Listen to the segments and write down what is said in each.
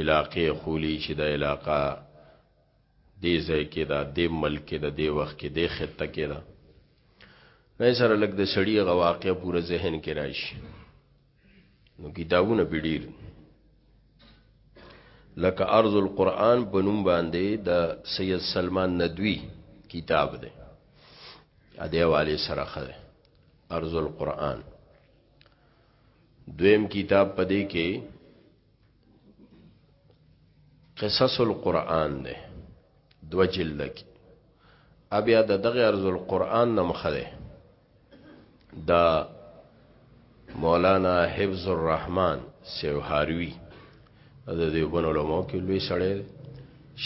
علاقې خولي چې د علاقه دې ځای کې دا دې ملک کې د دې وخت کې دې خطه کې دا نه سره لګ د سړی غواقع پوره ذهن کې راشي نو کتابونه بډیر لکه ارض القرآن په نوم باندې د سید سلمان ندوی کتاب دی ا دې والي سره خره ارض القرآن دویم کتاب پدې کې قصص القرآن ده دو جلد کې بیا د دغه ارز القرآن نمخه ده دا مولانا حفظ الرحمن سیوهاروی د دیوبن علماء کې لوی سړی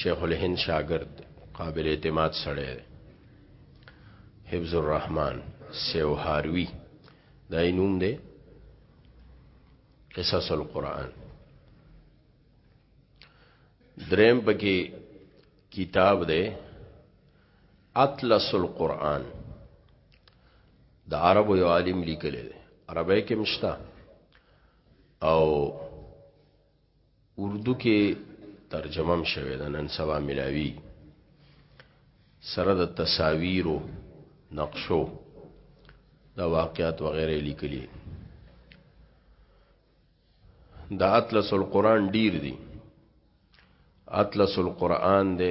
شیخ الهند شاګرد قابل اعتماد سړی حفظ الرحمن سیوهاروی دا یې نوم دی قصص القرآن دریم پکې کتاب دی اطلس القرآن د عربو یو عالم لیکلی دی عربی کې مشتا او اردو کې ترجمه شوه د نن سبا ملاوي سره د تصاویرو نقشو د واقعات وغیرہ لیکلي د اطلس القرآن ډیر دي اطلس القرآن د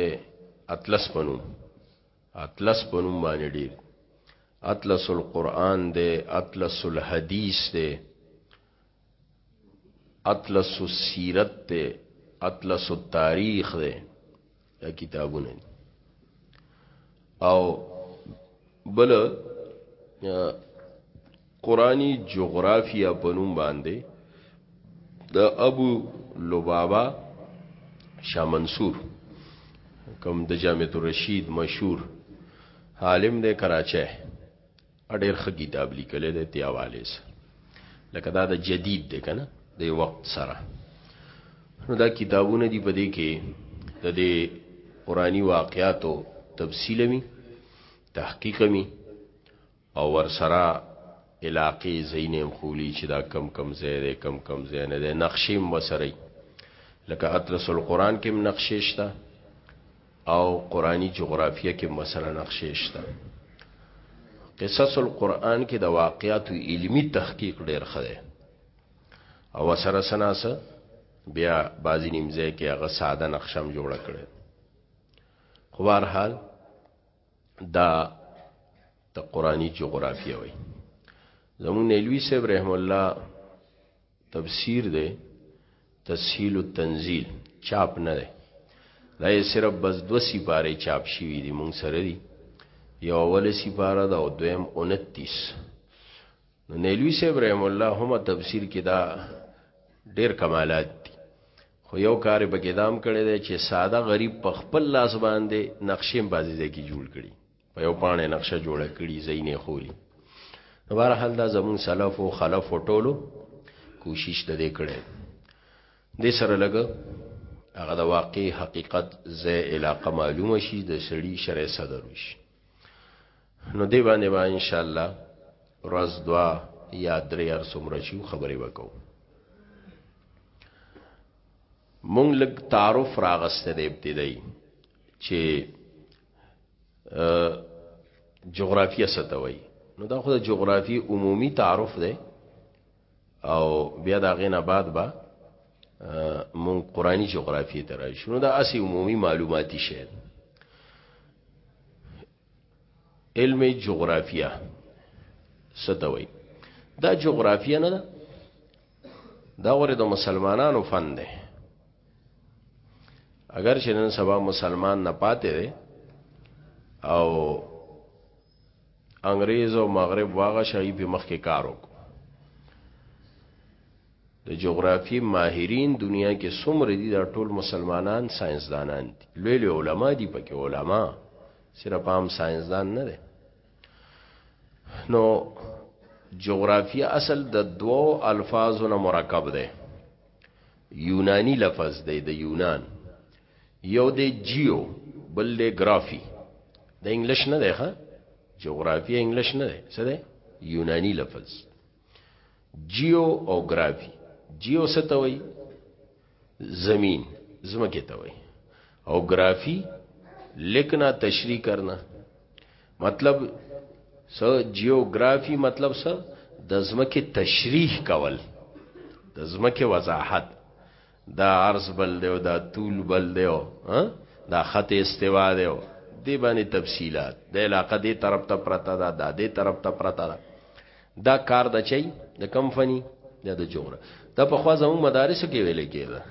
اطلس پنوم اطلس پنوم باندې ډیر اطلس القرآن د اطلس الحدیث د اطلس السیرت ته اطلس التاریخ ده دا کتابونه او بل قرآنی جغرافیا په نوم باندې د ابو لبابا شاه منصور کوم د جامع الرشید مشهور عالم د کراچۍ ډیر ښه کتاب لیکلی دی دې حوالې سره لکه دا د جدید دی که نه د وخت سره نو دا کتابونه دي په دې کې د دې قرآني واقعاتو تفصیل وي تحقیق وي او ورسره علاقې زینې هم خولی چې دا کم کم ځای دی کم کم ځای نه دی نقشې هم وسره لکه اطلس القرآن کې هم نقشې شته او قرآنی جغرافیه کې مثلا نقشې شته قصص القرآن کې د واقعاتو علمی تحقیق ډیر خده او سره سناسه بیا بازی نیمځه کې هغه ساده نقشم جوړ کړي خو بهر حال دا د قرآنی جغرافیه وي زمون نیلوی صاحب رحم الله تفسیر دی تسهیل التنزیل چاپ نه دی دا یې صرف بس دو سپاره چاپ شوی دی مونږ سره دی یو اول سپاره دا او دویم 29 نو نیلوی صاحب رحم الله هم تفسیر کې دا ډیر کمالات دي خو یو کار به ګدام کړی دی چې ساده غریب په خپل لاس باندې نقشې بازی ځای کې جوړ کړي په یو پانه نقشه جوړه کړي زینې خوري نو بهر حال دا زمون سلف او خلف ټولو کوشش د دې کړي د سره لګ هغه د واقع حقیقت زې علاقه معلومه شي د سړي شرع صدر وشي نو دی باندې با ان شاء الله ورځ دوا یا درې ار سمره شو خبرې وکاو مونږ لګ تعارف راغسته د ابتدایي چې جغرافیه ستوي نو دا خو د جغرافي عمومي تعارف دی او بیا دا غینه بعد با مون قرآنی جغرافیه ته راشو نو دا اسی عمومي معلوماتي شی علم جغرافیه ستوي دا جغرافیه نه ده دا غره د مسلمانانو فن دی اگر چې نن سبا مسلمان نه پاتې دی او انګريز او مغرب واغه شای په مخ کې کار وکړو د جغرافي ماهرین دنیا کې څومره دي دا ټول مسلمانان ساينسدانان دي لوی لوی علما دي پکې علما صرف عام ساينسدان نه دي نو جغرافي اصل د دوو الفاظو نه مرکب ده یونانی لفظ دی د یونان یو دی جیو بل دی ګرافی د انګلیش نه دی ښا جغرافی انګلیش نه دی څه دی یونانی لفظ جیو او ګرافی جیو څه ته وایي زمين زمکه ته وایي او ګرافی لیکنا تشریح کرنا مطلب سو جیوګرافي مطلب سو د زمکه تشریح کول د زمکه وضاحت دا عرض بل دیو دا طول بل دیو دا خط استوا دیو دی باندې تفصيلات د علاقه دی طرف ته پرتا دا د دې طرف ته پرتا دا دا کار د چي د کم فني یا د جوړه دا په خوا زمو مدارس کې ویل کېده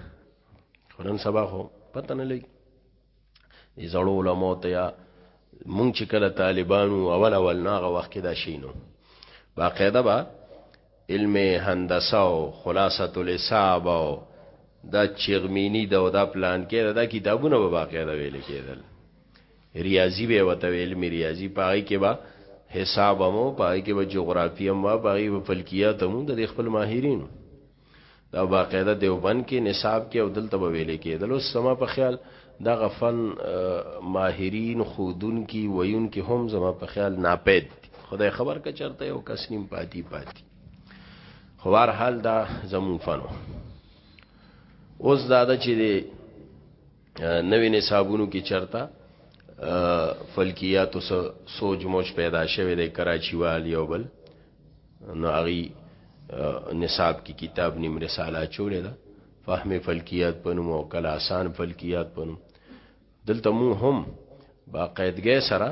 خورن سبا خو پته نه لګي دی زړو علماء ته یا مونږ چې کله طالبانو اول اول ناغه وخت کې دا شینو باقاعده با علم هندسه او خلاصه الحساب او دا چغمینی دا او دا پلان کې دا کتابونه به باقاعده ویل کېدل ریاضی به وته علم ریاضی پای کې با حساب مو پای کې به جغرافیه مو پای په فلکیات مو د خپل ماهرینو دا باقاعده دیوبند کې نصاب کې او دلته به ویلې کېدل اوس سما په خیال دا غفن ماهرین خودون کی ویون کی هم زما په خیال ناپید خدای خبر که چرته یو کس نیم پاتی پاتی خو هر حال دا زمون فنو اوس دا د چې نوې نصابونو کې چرته فلکیات او سوج موج پیدا شوه د کراچي والی او بل نو هغه نصاب کی کتاب نیم رساله چولې ده فهم فلکیات پنوم او کله آسان فلکیات پنوم دلته مو هم باقاعدګۍ سره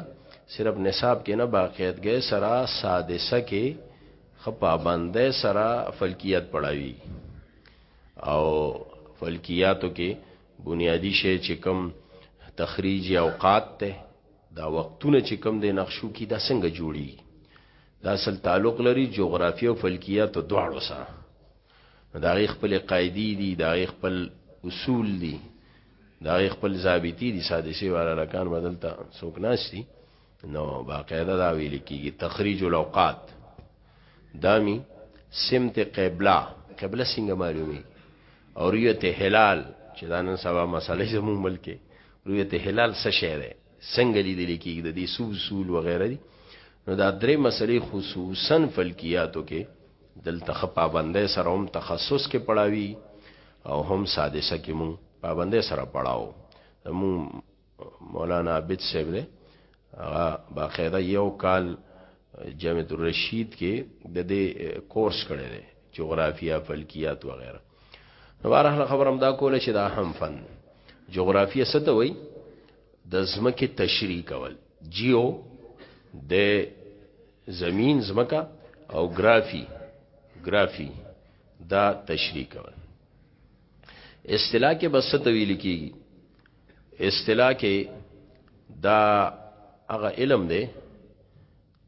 صرف نصاب کې نه باقاعدګۍ سره سادسه کې خپابندې سره فلکیات پڑھاوي او فلکیاتو کې بنیادی شی چې کم تخریج اوقات ته دا وختونه چې کم د نقشو کې دا څنګه جوړي دا اصل تعلق لري جغرافیه او فلکیات دواړو سره دا غي خپل قاعده دي دا غي خپل اصول دي دا غي خپل ضابطي دي ساده شي والا لکان بدلتا څوک ناشتي نو باقاعده دا ویل کیږي تخریج الاوقات دامی سمت قبله قبله څنګه معلومي او ریته هلال چې دا نن سبا مسالې زمو ملک ریته هلال څه شی دی څنګه لیدل کېږي د دې سو اصول وغیره دي نو دا درې مسلې خصوصا فلکیاتو کې دلته خ پابندې سره هم تخصص کې پړاوي او هم سادسه کې مون پابندې سره پړاو مون مولانا عابد صاحب دې هغه باقاعده یو کال جامع الرشید کې د دې کورس کړی دی جغرافیا فلکیات وغیرہ نو بارحال خبرم دا کوله چې دا هم فن جغرافیه څه ته وایي د زمکه تشریح کول جیو د زمین زمکه او ګرافی ګرافی دا تشریح کول اصطلاح کې بس تویل کیږي اصطلاح کې دا هغه علم دی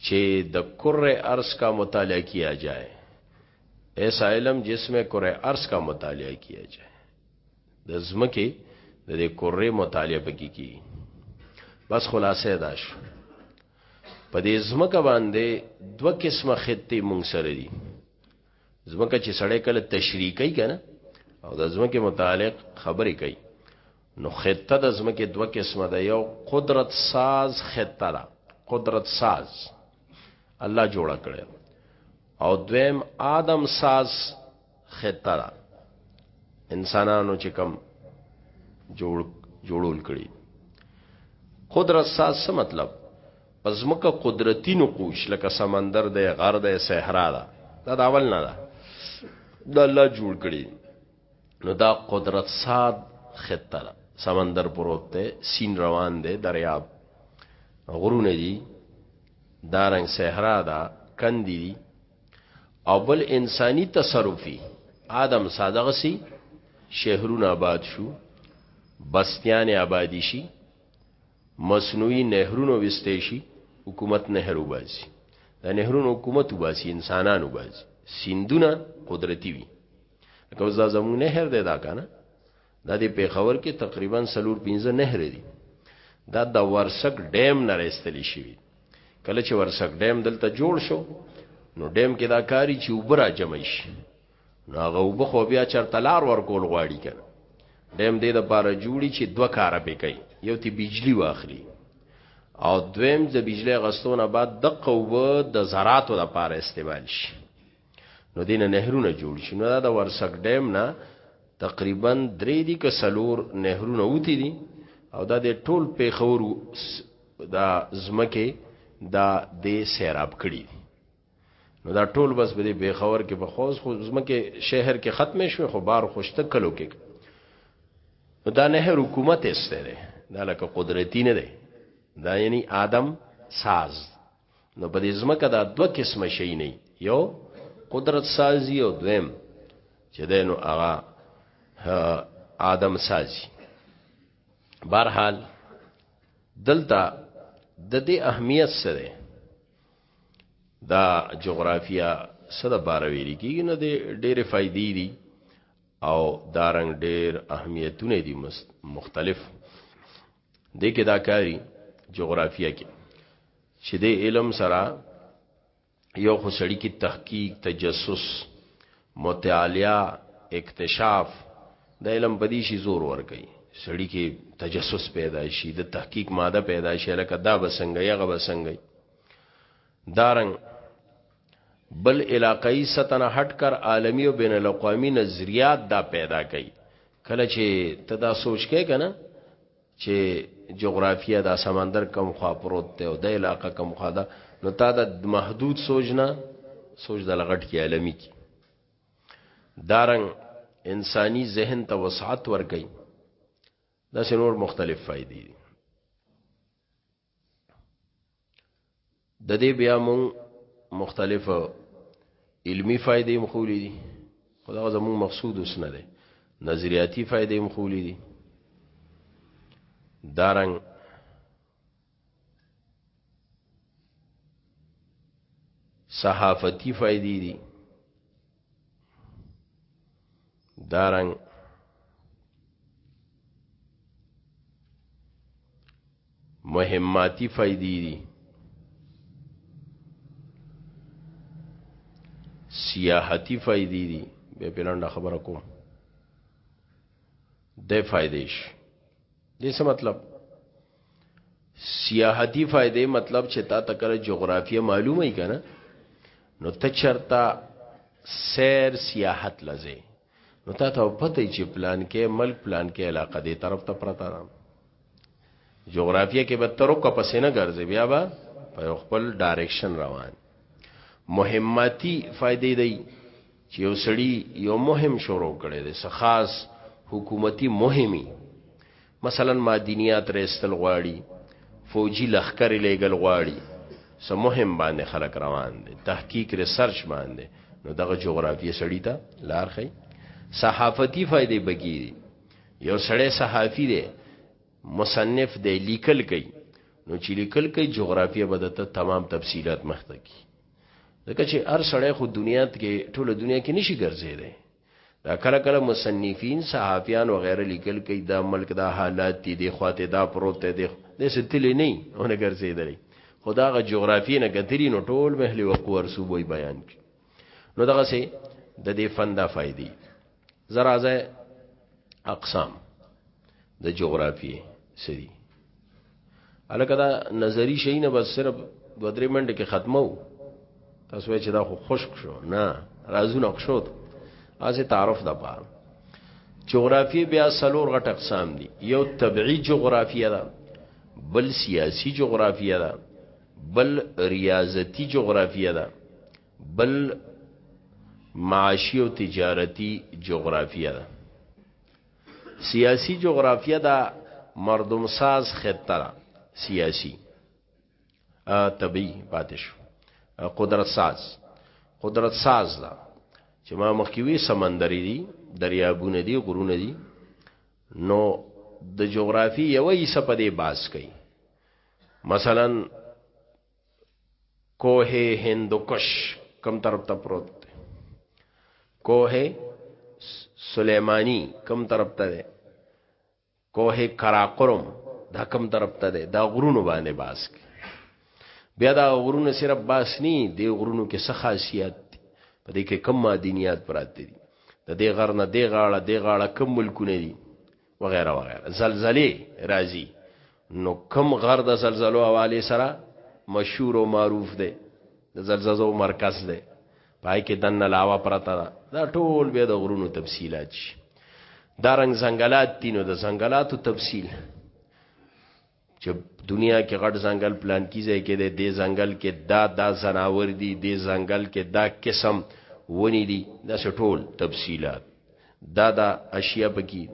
چې د کره ارض کا مطالعه کیا جائے ایسا علم جس میں کره ارض کا مطالعه کیا جائے د زمکه د دې کره مطالعه پکې کی بس خلاصه داش په دې زمکه باندې دوه قسمه خطې مونږ سره دي ځمکه چې سړی کله تشریح کوي کنه او د ځمکه متعلق خبرې کوي نو خطه د ځمکه دوه قسمه ده یو قدرت ساز خطه ده قدرت ساز الله جوړ کړی او دویم آدم ساز خطه ده انسانانو چې کم جوړ جوړول کړی قدرت ساز څه مطلب په ځمکه قدرتي نقوش لکه سمندر دی، غر دی، صحرا ده، دا د اول نه ده، دا الله جوړ کړي. نو دا قدرت ساد خطه ده، سمندر پروت دی، سین روان دی، دریاب، غرونه دي، دا رنګ صحرا ده، کندي دي او بل انساني تصرفي آدم صادغه سي شهرونه آباد شو، بستیان آبادی شي، مصنوعي نهرونه ویستای شي حکومت نهر وباسي دا نهرونه حکومت وباسي انسانان وباسي سیندونه قدرتي وي لکه اوس دا زموږ نهر دی دا کنه دا د پیښور کې تقریبا سلور پنځه نهر دي دا د ورسک ډیم نه راستلی شي کله چې ورسک ډیم دلته جوړ شو نو ډیم کې دا کاری چې وبرا جمع شي نو هغه اوبه خو بیا چرته لار ورکول غواړي کنه ډیم دې د پاره جوړي چې دوه کار به کوي یو تی بجلی واخلي او دویم د بجلی غستونه بعد د قوه د زراتو د پاره استعمال شي نو دین نهرونه جوړ شي نو دا د ورسک ډیم نه تقریبا درې دي که سلور نهرونه اوتی دي او دا د ټول پیښور دا زمکه دا د سیراب کړی دي نو دا ټول بس به دې پیښور کې په خوز خو زمکه شهر کې ختم شوه خو بار خوشته کلو کې نو دا نه حکومت استره دا لکه قدرتی نه دی دا یعنی آدم ساز نو په دې زمکه دا دوه قسمه شي نه یو قدرت سازي او دویم چې دینو هغه آدم سازي بهرحال دلته د دې اهمیت سره دا جغرافیا سره بار ویل کیږي نه دی ډېرې فائدې دي او دارنګ ډېر اهمیتونه دي مختلف د کې دا کاری جغرافیا کې چې د علم سره یو خو سړی کې تحقیق تجسس مطالعه اکتشاف د علم بدی شي زور ور کوي سړی کې تجسس پیدا شي د تحقیق ماده پیدا شي لکه دا بسنګ یا غ بسنګ دارنګ بل علاقائی سطح نه هټ کر عالمی او بین الاقوامی نظریات دا پیدا کړي کله چې ته دا سوچ کې کنه چې جغرافیه دا سمندر کم خوا پروت دی او د علاقې کم خوا ده نو تا دا محدود سوچ نه سوچ د لغټ کې عالمی کی دارنګ انسانی ذهن ته وسعت ورکړي دا سه نور مختلف فائدې دي د دې بیا مون مختلف علمی فائدې مخولې دي خدا زموږ مقصود اوس نه دی نظریاتی فائدې مخولې دي دارنګ صحافتی فائدې دي دارنګ مهماتی فائدې دي سیاحتی فائدې دي به پلان خبره کوم د فائدې شي دې څه مطلب سیاحتی فائدې مطلب چې تا تکر جغرافیه معلومه ای کنه نو ته چرتا سیر سیاحت لزه نو تا ته پته چې پلان کې ملک پلان کې علاقه دې طرف ته پرتا ده جغرافیه کې به تر کو پسې نه ګرځي بیا به په خپل ډایرکشن روان مهماتی فائدې دی چې یو سړی یو مهم شروع کړي دي څه خاص حکومتي مهمي مثلا مادینیات رېستل غواړي فوجي لخر لېګل غواړي سم مهم باندې خلک روان دي تحقیق ریسرچ باندې نو دغه جغرافیه سړی ته لار خي صحافتی فائدې بګی دي یو سړی صحافي دی مصنف دی لیکل کوي نو چې لیکل کوي جغرافیه بدته تمام تفصيلات مخته کی ځکه چې هر سړی خو دنیا کې ټوله دنیا کې نشي ګرځیدي دا کله کله مصنفین صحافیان او غیره لیکل کوي دا ملک دا حالات دي د خواته دا پروت دی د ستلې نه اونه ګرځیدلی خدا غ جغرافي نه کتلی نو ټول مهلي وقور صوبوي بیان کی نو دغه سه د دې فن دا فائدې زرازه اقسام د جغرافي سری الکه دا نظری شي نه بس صرف دو درې منټه کې ختمو تاسو چې دا خو خشک شو نه رازونه خشوت ازه تعارف د پاره جغرافیه بیا سلور غټ اقسام دي یو طبعي جغرافیه ده بل سیاسی جغرافیه ده بل ریاضتی جغرافیه ده بل معاشی او تجارتی جغرافیه ده سیاسی جغرافیه ده مردم ساز خطه ده سیاسی طبیعی پاتشو قدرت ساز قدرت ساز ده چې ما مخکوي سمندري دي دریابونه دي غرونه دي نو د جغرافي یو حصہ په دې باس کوي مثلا کوه هندوکش کم طرف ته پروت دی کوه سلیمانی کم طرف ته دی کوه کراقرم دا کم طرف ته دی دا غرونو باندې باس کی بیا دا غرونه صرف باس نی دی غرونو کې څه خاصیت دی په دې کې کم معدنیات پراته دي د دې غر نه دې غاړه دې غاړه کم ملکونه دي وغیره وغیره زلزلې راځي نو کم غر د زلزلو حواله سره مشهور او معروف دی د زلزلو مرکز دی پای کې دنه لاوا پرته ده دا ټول به د غرونو تفصيلات شي دا رنگ زنګلات دینو د زنګلاتو تفصيل چې دنیا کې غټ ځنګل پلان کیږي کې د دې ځنګل کې دا دا زناور دي دې ځنګل کې دا قسم ونی دي دا ټول تفصيلات دا دا اشیاء بکی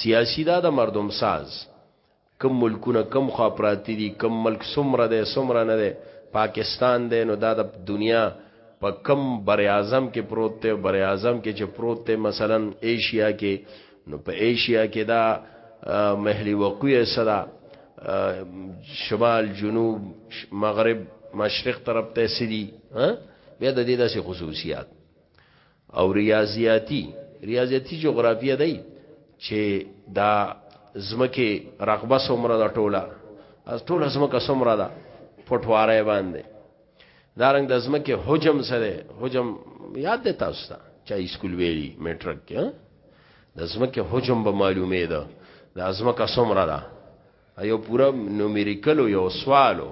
سیاسی دا د مردم ساز کم ملکونه کم خوا پراتی دي کم ملک سمره ده سمره نه ده پاکستان ده نو دا د دنیا په کم بر اعظم کې پروت ته بر اعظم کې چې پروت ته مثلا ایشیا کې نو په ایشیا کې دا محلی وقوع سره شمال جنوب مغرب مشرق طرف ته سدي بیا د دې داسې خصوصیات او ریاضیاتی ریاضیاتی جغرافیه دی چې دا زمکه رغبه سمره دا ټوله از ټوله زمکه سمره دا پټواره باندې دارنګ د زمکه حجم سره حجم یاد دی تاسو ته چا اسکول ویلی میټرک کې د ځمکې حجم به معلومې ده د ځمکه څومره ده ایو پورا نومیریکلو یو سوالو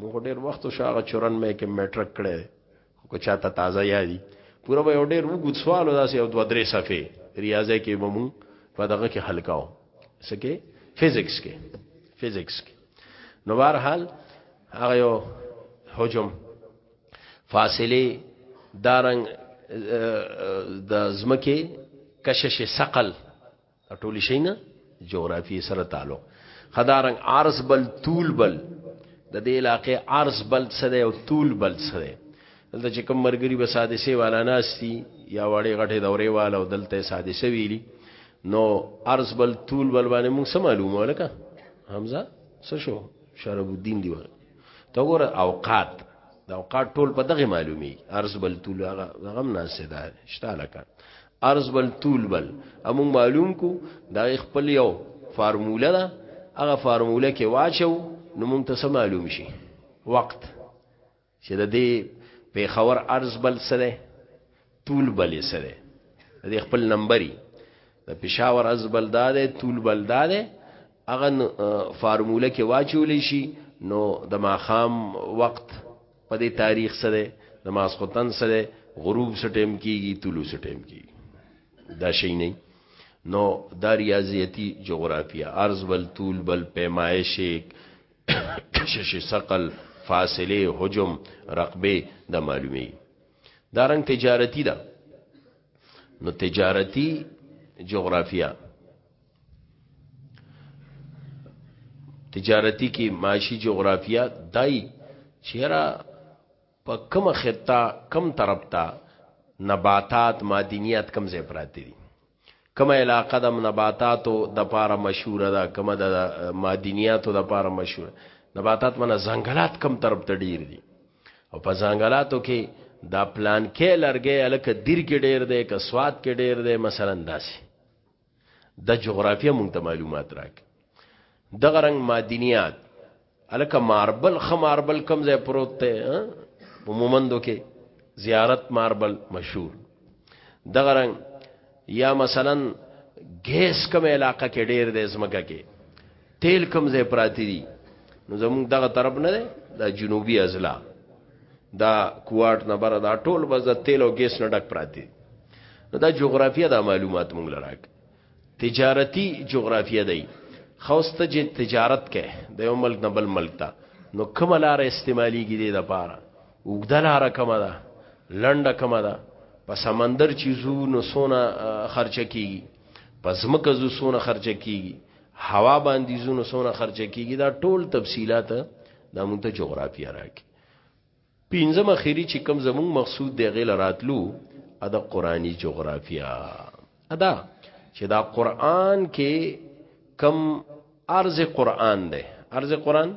موږ ډیر وخت شاغه چورن مې کې میټرک کړي خو چاته تازه یادي پورا به یو ډیر وګد سوالو داسې یو دوه درې صفحې ریاضه کې به مونږ په دغه کې حل کاو سکه فزکس کې فزکس کې نو بهر حال هغه یو حجم فاصله دارنګ د زمکه کشش ثقل ټول شي نه جغرافي سره تعلق خدارنګ عرض بل طول بل د دې علاقې عرض بل سره او طول بل سره دلته چې کوم مرګري به سادسه والا ناشتي یا وړې غټې دورې والا او دلته سادسه ویلي نو عرض بل طول بل باندې موږ سم معلومه ولکه حمزه څه شو شرب الدین دی وره ته ګوره اوقات د اوقات ټول په دغه معلومي ارز بل طول هغه هغه ناسه ده شته لکه ارز بل طول بل امون معلوم کو دا خپل یو فارموله ده هغه فارموله کې واچو نو مونږ ته سم معلوم شي وخت چې د دې پیښور ارز بل سره طول بل یې څه دی د دې خپل نمبر یې د پېښور از بل دا دی طول بل دا دی هغه فارموله کې واچولی شي نو د ماښام وخت په دې تاریخ سره د ماسخوتن سره غروب سټیم کیږي طلوع سټیم کیږي دا شي نه نو دا ریاضیتی جغرافیا ارز بل طول بل پیمایش کشش ثقل فاصله حجم رقبه د معلومی دا رنګ تجارتی ده نو تجارتی جغرافیا تجارتی کې معاشي جغرافیا دای چیرې په کوم خطه کم طرف ته نباتات معدنیات کم ځای پراته دي کومه علاقه د نباتاتو دپاره مشهوره ده؟ کومه د معدنیاتو دپاره مشهوره ده؟ نباتات معنی ځنګلات کوم طرف ته ډېر دي؟ او په ځنګلاتو کې دا پلانکی لرګی هلکه دیر کې ډېر دی که سوات کې ډېر دی مثلا داسې د جغرافیه مونږ ته معلومات راکړي دغه رنګ معدنیات الکه ماربل خ ماربل کم ځای پروت ته په مومندو کې زیارت ماربل مشهور دغه رنګ یا مثلا ګیس کم علاقه کې ډیر د زمګه کې تیل کم ځای پراتی دي نو زموږ دغه طرف نه ده د جنوبي ازلا دا کوارت نه بره دا ټول بس د تیل او ګیس نه ډک پراتی نو دا جغرافیه دا معلومات مونږ لراک تجارتی جغرافیه دی خوسته چې تجارت کې د یو ملک نه بل ملک ته نو کومه لار استعمالیږي د لپاره وګدا لار کومه ده لنډه کومه ده په سمندر چې زو نو سونه خرچ کیږي پس مکه زو سونه خرچ کیږي هوا باندې زو نو سونه خرچ کیږي دا ټول تفصيلات د مونته جغرافیه راکې پنځم اخیری چې کم زمونږ مقصود دی غیله راتلو ادا قرآنی جغرافیا ادا چې دا قرآن کې کم ارز قرآن دی ارز قرآن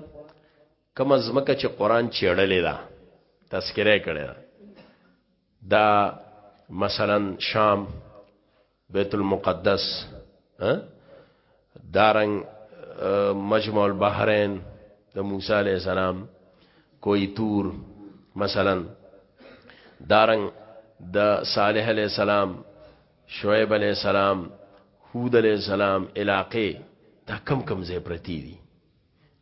کم از مکه چې قرآن چیړلې ده تذکره کړی ده دا مثلا شام بیت المقدس دارنګ مجمع البحرین د دا موسی علی السلام کوی تور مثلا دارنګ د دا صالح علی السلام شعیب علی السلام هود علی السلام علاقه دا کم کم ځای پرتی دي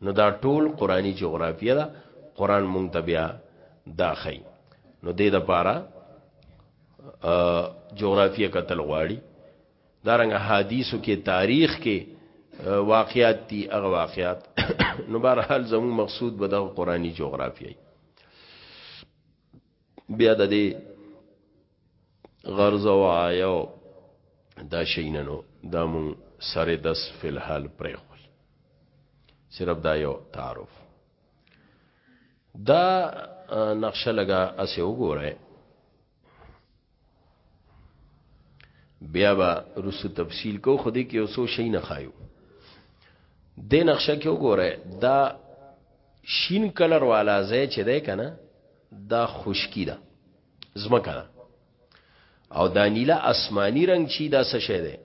نو دا ټول قرآنی جغرافیه ده قرآن مونږ ته بیا دا خی نو دې د پاره جغرافیه کتل غواړي دارنګ حدیثو کې تاریخ کې واقعات دي هغه واقعات نو بهرحال زموږ مقصود به د قرآنی جغرافیه بیا د دې غرض او آیو دا شیننو دا مون سره دس فی الحال پریخول صرف دا یو تعارف دا نقشه لگا اسه وګوره بیا با رسو تفصیل کو خودی کې اوسو شي نه خایو د نقشه کې وګوره دا شین کلر والا ځای چې ده کنه دا خشکی ده زمکه ده او دا نیله اسماني رنگ چی دا څه شی ده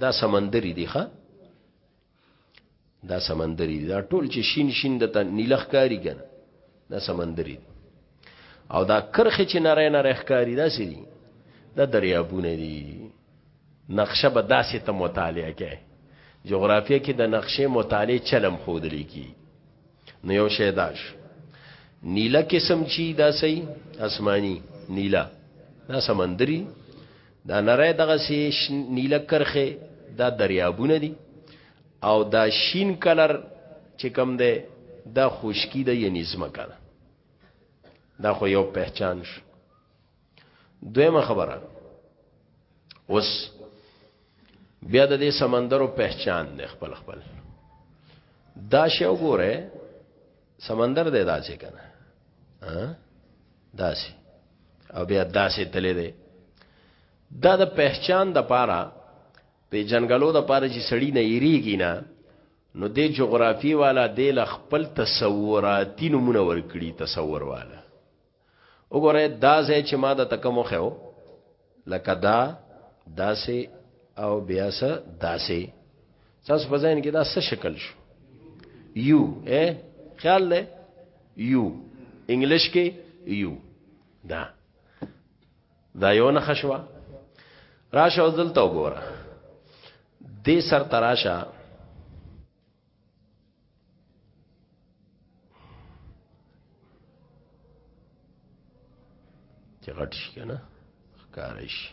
دا سمندري دی ښا دا سمندري دی دا ټول چې شین شین د نیله ښکاری کنه دا سمندري دی او دا کرخه چې نری نری ښکاری دا سری دا دریابونه دي نقشه به داسې ته مطالعه کې جغرافیه کې د نقشې مطالعه چلم خودلې کی نو یو شی داش نیلا قسم چی دا سی اسمانی نیلا دا سمندری دا نره دغه سی نیلا کرخه دا دریابونه دي او دا شین کلر چې کم ده دا خوشکی ده یعنی زمکه ده دا خو یو پہچان شو دویمه خبره اوس بیا د دې سمندرو پہچان دی خپل خپل دا شی وګوره سمندر دی داسې کنه ها داسې او بیا داسې تللی دی دا د پہچان د پاره په جنگلو د پاره چې سړی نه یریږي نه نو د جغرافي والا د خپل تصوراتي نمونه ورکړي تصور والا وګوره دا ځای چې ما د تکم خو لکه دا داسې او بیا سه داسې تاسو په ځین کې دا څه شکل شو یو اے خیال لې یو انګلیش کې یو دا دا یو نه خشوا راشه دلته وګوره دې سر تراشه چې غټ شي کنه ښکار شي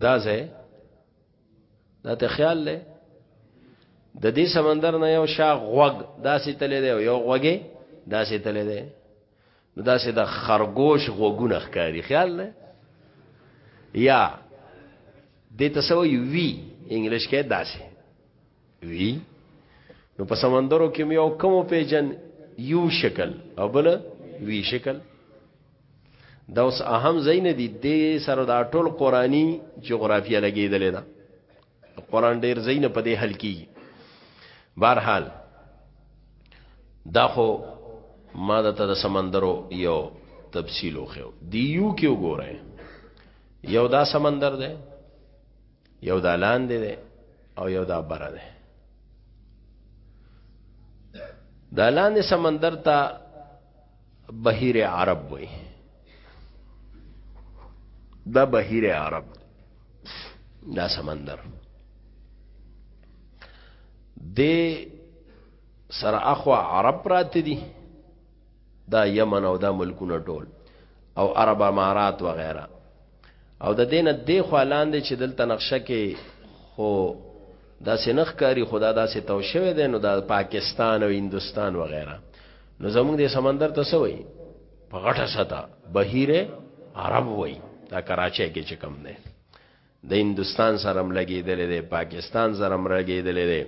دا ځای دا ته خیال لې د دې سمندر نه یو شا غوګ داسې تلې دی یو غوګي داسې تلې دی نو دا سه د خرګوش غوګونه ښکاری خیال نه یا د تسوی وی انګلیش کې داسې وی نو په سمندرو کې یو کم پیجن یو شکل او بل وی شکل دا اوس اهم زین دي د سره دا ټول قرآنی جغرافیا لګیدلې ده قران ډیر زین په دې حل کی بهرحال دا خو ما د ته د سمندرو یو تفصیل وخیو دی یو کې وګوره یو دا سمندر دی یو دا لاندې دی او یو دا بره دی دا لاندې سمندر ته بهیر عرب وي دا بهیر عرب دا سمندر د سره اخوا عرب پراته دي دا یمن او دا ملکونه ټول او عرب امارات وغیرہ او د دینه دی خو لاندې چې دلته نقشه کې خو دا سنخ کاری خدا دا سه تو شوه دی نو دا پاکستان او هندستان وغیرہ نو زموږ د سمندر ته سوې په غټه ستا بهیره عرب وای دا کراچۍ کې چې کم نه د هندستان سره هم لګېدلې ده پاکستان سره هم لګېدلې ده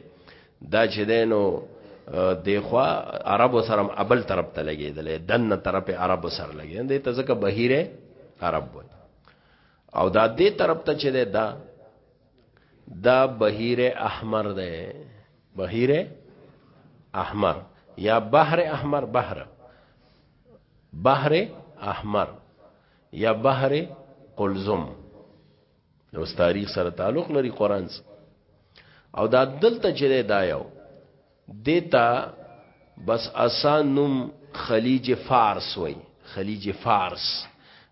دا چې دینو دیخوا عربو سره ابل طرف ته لګیدلې دنه طرف عربو سره لګیدل دې ته ځکه بهیره عرب وای او دا دې طرف ته چې ده دا دا بهیره احمر ده بهیره احمر یا بحر احمر بحر بحر احمر یا بحر قلزم نو تاریخ سره تعلق لري قران سره او دا دلته چې دا یو دیتا بس اسانم خلیج فارس وای خلیج فارس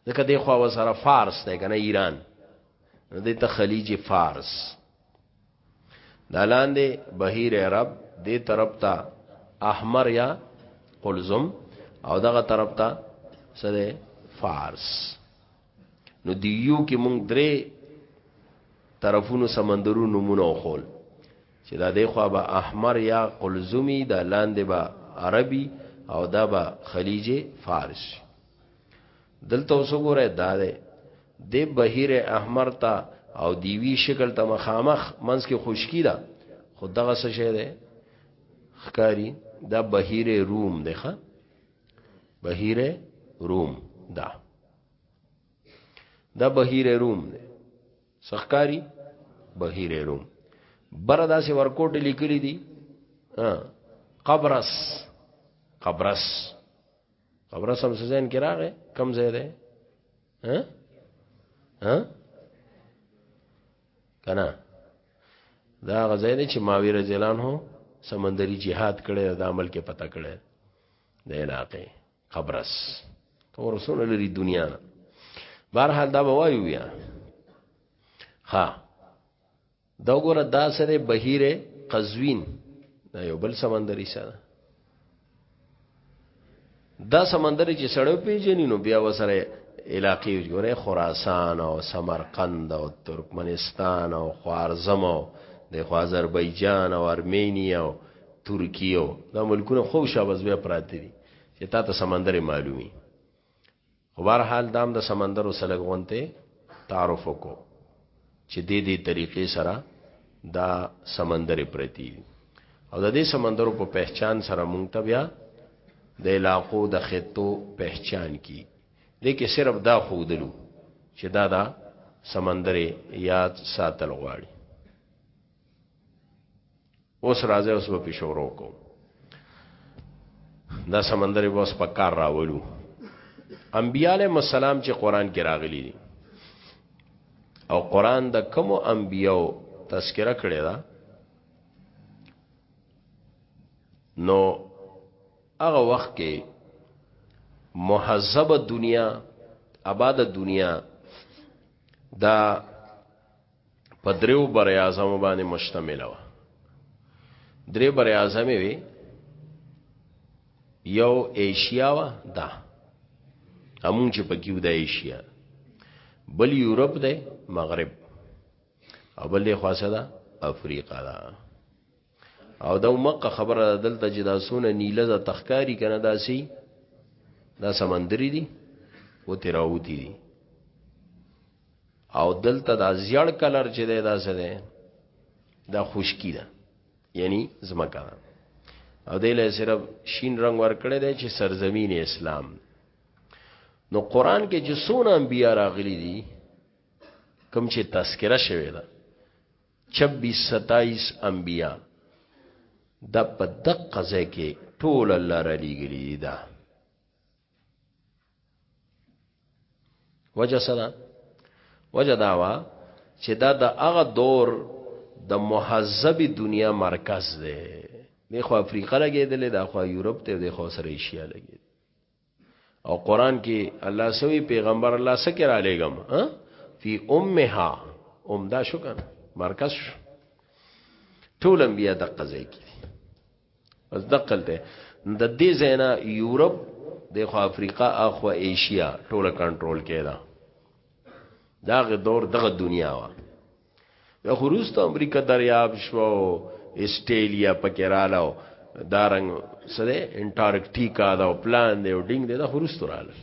دغه د خو سره فارس دی کنه ایران نو دیتا خلیج فارس دا لاندې بهیر عرب دې طرف ته احمر یا قلزم او دغه طرف ته سره فارس نو دی یو کې مونږ درې طرفونو سمندرو نمونه وخول چې دا دی خو به احمر یا قلزمی دا لاندې به عربي او دا به خلیج فارس دلته اوس وګوره دا دی د بهیر احمر ته او دیوی شکل ته مخامخ منځ کې خشکی ده خو دغه څه شه ده خکاری دا بهیر روم ده ښا بهیر روم ده دا بهیر روم دی سخکاری بهیر روم بردا سي ورکوټ لیکلي دي قبرص قبرص قبرص هم سزین کې راغې کم ځای دی ها ها کنه دا غزای دی چې ماوی رضی الله عنه سمندري جهاد کړي د عمل کې پتا کړي د علاقې قبرس اور سره لري دنیا نه بهر حال دا وایو بیا ها دا وګوره دا سره بهیر قزوین دا یو بل سمندري سره دا سمندري چې سړیو پیژنې نو بیا وسره علاقې وګوره خراسان او سمرقند او ترکمنستان او خوارزم او د آذربایجان او ارمینیا او ترکیه دا ملکونه خو شابه بیا پراته دي چې تا ته سمندر معلومي خو بهر حال دام د سمندرو سلګ غونته تعارف وکړو چې دې دې طریقې سره دا سمندر پرتی او د دې سمندرو په پہچان سره مونږ ته بیا د علاقو د خطو پہچان کی دې کې صرف دا خودلو چې دا دا سمندر یاد ساتل غواړي اوس راځه اوس به شروع کوم دا سمندر به اوس په کار راولو انبیاله مسالم چې قران کې راغلي دي او قران د کوم انبیو تذکرہ کړی دا نو هغه وخت کې مهذب دنیا آباد دنیا دا په دریو بر اعظم باندې مشتمل و درې بر اعظم وی یو ایشیا و دا همون چې پکې و د ایشیا بل یورپ دی مغرب او بل دی خاصه ده افریقا ده او دا مکه خبره دلته چې دا سونه نیله ز تخکاری کنه دا سی دا سمندري دي او تیراوتی دي او دلته دا زیړ کلر چې دی دا څه دی دا خشکی ده یعنی زمکا ده او دی له صرف شین رنگ ورکړی دی چې سرزمین اسلام نو قران کې چې سونه انبیا راغلي دي کوم چې تذکرہ شوی ده چبیس ستایس انبیاء دا په دقه ځای کې ټول الله را لېږلي دي دا وجه څه ده وجه دا وه چې دا د هغه دور د مهذبې دنیا مرکز دی دی خو افریقا لګېدلې دا خو یورپ ته دی خو سره ایشیا لګېدلې او قران کې الله سوي پیغمبر الله سکه را لېګم ها فی امها امدا شو کنه مرکز شو ټول انبیا د قضې کې بس دقل ته د دې زینا یورپ د خو افریقا اخو ایشیا ټول کنټرول کړه داغه دور دغه دنیا وا د خروست امریکا دریاب شو استرالیا پکې رااله دارنګ سره انټارکټیکا دا پلان دی او ډینګ دی د خروست رااله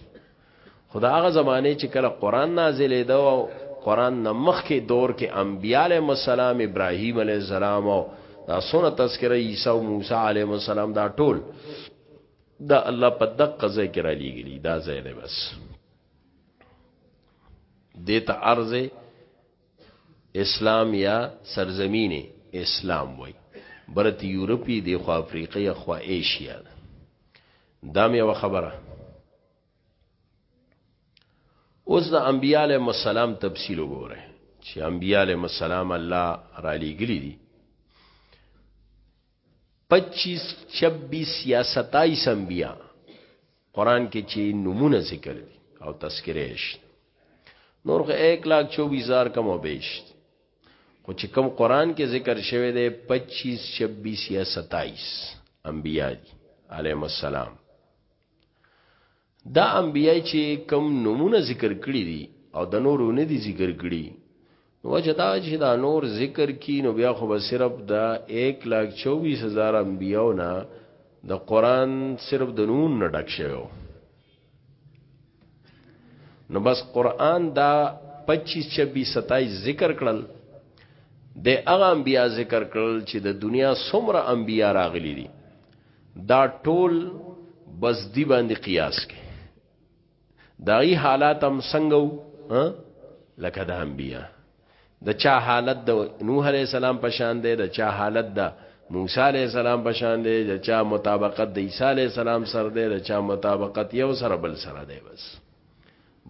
خدا هغه زمانه چې کله قران نازل دی او قران نمخ کې دور کې انبیاله مسالم ابراهیم علی السلام او دا سونه تذکرہ عیسی او موسی علیهم السلام دا ټول دا الله په دقه ځای کې را لېګلی دا ځای دی بس دیتا ارزه اسلام یا سرزمین اسلام وای برت یورپی دی خو افریقی خو ایشیا ده دا مې یو خبره اوس د انبیاله مسالم تفصیل وګوره چې انبیاله مسالم الله را لېګلی دي 25 26 یا 27 انبیا قران کې چې نمونه ذکر دي او تذکره شته نور خو 1 لاکھ 24 هزار کم او بیش خو چې کم قران کې ذکر شوی دی 25 26 یا 27 انبیا دي علیهم السلام دا انبیا چې کم نمونه ذکر کړی دي او د نورو نه دي ذکر کړی وجدا چې دا نور ذکر کی نو بیا خو به صرف دا 1 لاک 24 هزار انبیاو نه د قران صرف د نون نه ډک شوی نو بس قران دا 25 26 27 ذکر کړل د هغه انبیا ذکر کړل چې د دنیا څومره انبیا راغلي دي دا ټول بس دی باندې قیاس کې دغی حالات هم سنگو لکه دا انبیاء د چا حالت د نوح علیہ السلام پشان دی د چا حالت د موسی علیہ السلام پشان دی د چا مطابقت د عیسی علیہ السلام سره دی د چا مطابقت یو سره بل سره دی بس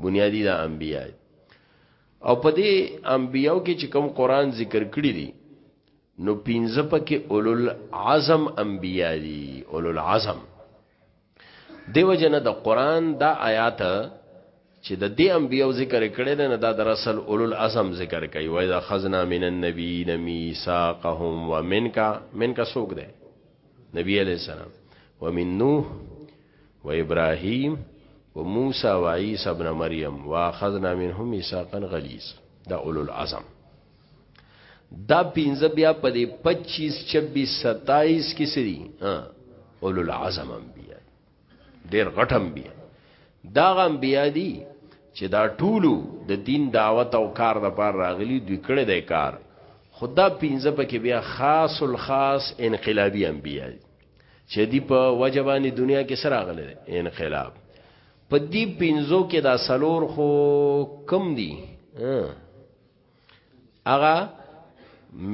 بنیادی دا انبیاء او په دې انبیاو کې چې کوم قران ذکر کړی دي نو پنځه پکې اولو العزم انبیاء دي اولو العزم دیو جن د قران دا آیات چې د دې انبیو ذکر کړي ده نه دا در اصل اولو العزم ذکر کوي وای دا خزنا من النبیین میثاقهم ومنک منک سوق ده نبی علیہ السلام ومن نوح و ابراهیم و موسی و عیسی ابن مریم واخذنا منهم میثاقا غلیظ دا اولو العزم دا پینځه بیا په دې 25 26 27 کې سری ها اولو العزم انبیا ډیر غټم بیا دا غم بیا دی چې دا ټولو د دین دعوت او کار د پار راغلی دوی کړه د کار خدا پینځه پکې بیا خاص الخاص انقلابی انبیا دی چې دی په وجبانی دنیا کې سره غلې انقلاب په دې پینځو کې دا سلور خو کم دی هغه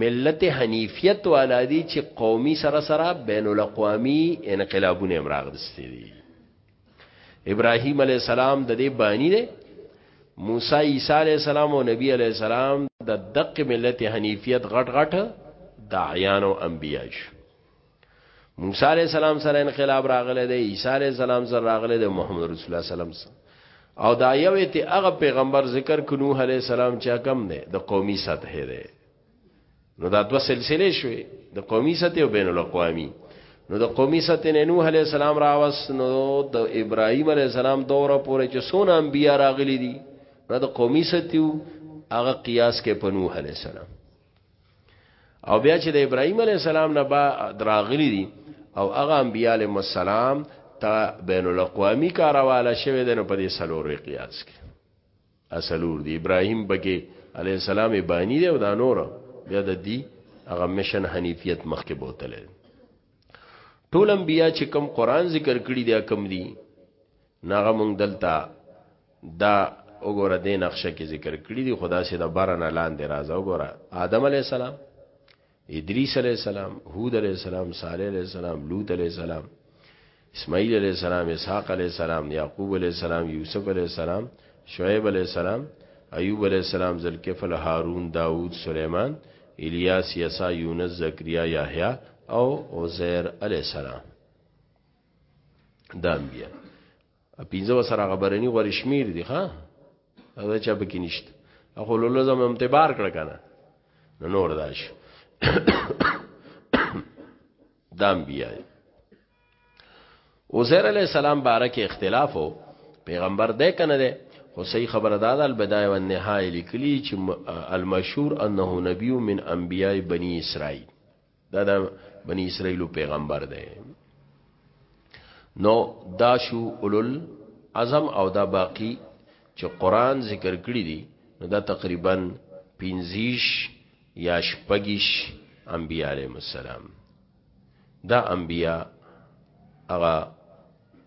ملت حنیفیت والا دي چې قومي سره سره بین الاقوامی انقلابونه امراغستې دي ابراهیم علی السلام د دې بانی دی موسی عیسی علی السلام او نبی علی السلام د دقه ملت حنیفیت غټ غټ داعیان او انبیاء شو موسی علی السلام سره انقلاب راغله دی عیسی علی السلام سره راغله دی محمد رسول الله سلام سره او دا یو ته هغه پیغمبر ذکر ک نوح علی السلام چا کم دی د قومي سطح دی نو دا دوه سلسله شوې د قومي سطح او بین الاقوامی نو د قومي سطح نه نوح علی السلام راوس نو د ابراهیم علی السلام دوره پورې چې سونه انبیا راغلي دي نو د قومي سطح هغه قیاس کې په نوح علی السلام او بیا چې د ابراهیم علی السلام نه با دراغلی دي او هغه انبیاء علیهم السلام ته بین الاقوامی کارواله شوی دی نو په دې سلورو قیاس کې اسلور دی ابراهیم بګي علی السلام بانی دی او دا نور بیا د دی هغه مشن حنیفیت مخکې بوتل ټول انبیا چې کم قران ذکر کړی دی کم دی ناغه مونږ دلته دا وګوره د نقشه کې ذکر کړی دی خدا سي د بارنا لاندې راځه وګوره آدم علی السلام ادریس علی السلام هود علی السلام صالح علی السلام لوط علی السلام اسماعیل علیه السلام، اسحاق علیه السلام، یعقوب علیه السلام، یوسف علیه السلام، شعیب علیه السلام، ایوب علیه السلام، ذوالکفل، هارون، داوود، سلیمان، الیاس، یسع، یونس، زکریا، یحیی او عزیر علیه السلام دا انبیا پینځه وسره غبرنی غوړ شمیر دي ها دا چا پکې نشته اخو لوله زم امتبار کړ کنه نور داش دام بیای عزیر علی السلام بارک اختلاف او پیغمبر ده کنه ده خو صحیح خبره ده د البدایه و النهایه لیکلی چې المشهور انه نبی من انبیاء بنی اسرائیل دا د بنی اسرائیل پیغمبر ده نو دا شو اولل عزم او دا باقی چې قران ذکر کړی دی نو دا تقریبا 15 یا شپږ انبیاء علیهم السلام دا انبیا هغه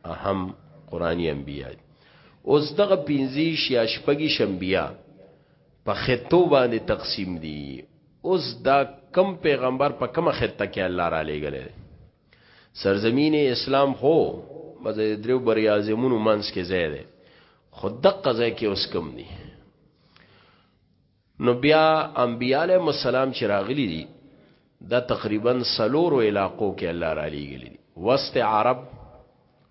اهم قرآنی انبیا دي اوس دغه پنځیش یا شپږی شنبیا په خطو باندې تقسیم دي اوس دا کم پیغمبر په کومه خطه کې الله را لېګلې سرزمین اسلام خو مزه درو بری اعظمونو منس کې زیاده خود دقه ځای کې اوس کم دي نو بیا انبیاء علیهم السلام چې راغلي دي دا تقریبا سلورو علاقو کې الله را لېږلي دي وسط عرب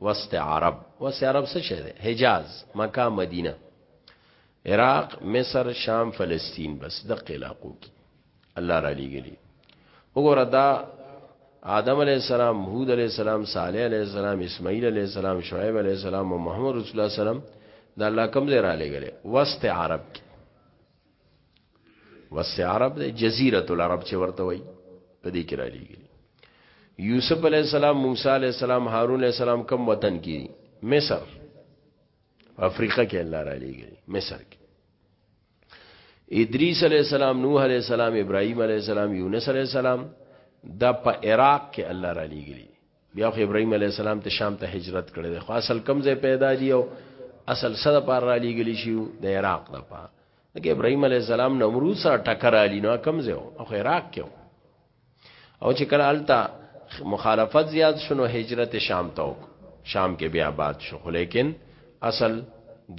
وسط عرب وسط عرب څه شي ده حجاز مکه مدینه عراق مصر شام فلسطین بس د علاقو کې الله را لېږلي وګوره دا آدم علی السلام هود علی السلام صالح علی السلام اسماعیل علی السلام شعیب علی السلام او محمد رسول الله سلام دا الله کوم ځای را لګلې وست عرب کې وست عرب د جزیره العرب چې ورته وای په دې کې را لګلې یوسف علی السلام موسی علی السلام هارون علی السلام کوم وطن کې مصر افریقا کې الله را لګلې مصر کې ادریس علی السلام نوح علی السلام ابراهیم علی السلام یونس علی السلام دا په عراق کې الله را لېګلی بیا خو ابراهیم علی السلام ته شام ته هجرت کړی دی خو اصل کم ځای پیدا دی او اصل صد پر را لېګلی شي د عراق د پا دغه ابراهیم علی السلام نمرود سره ټکر علی نو کم ځای او خو عراق کې او چې کله التا مخالفت زیات شنو هجرت شام ته وک شام کې بیا آباد شو خو لیکن اصل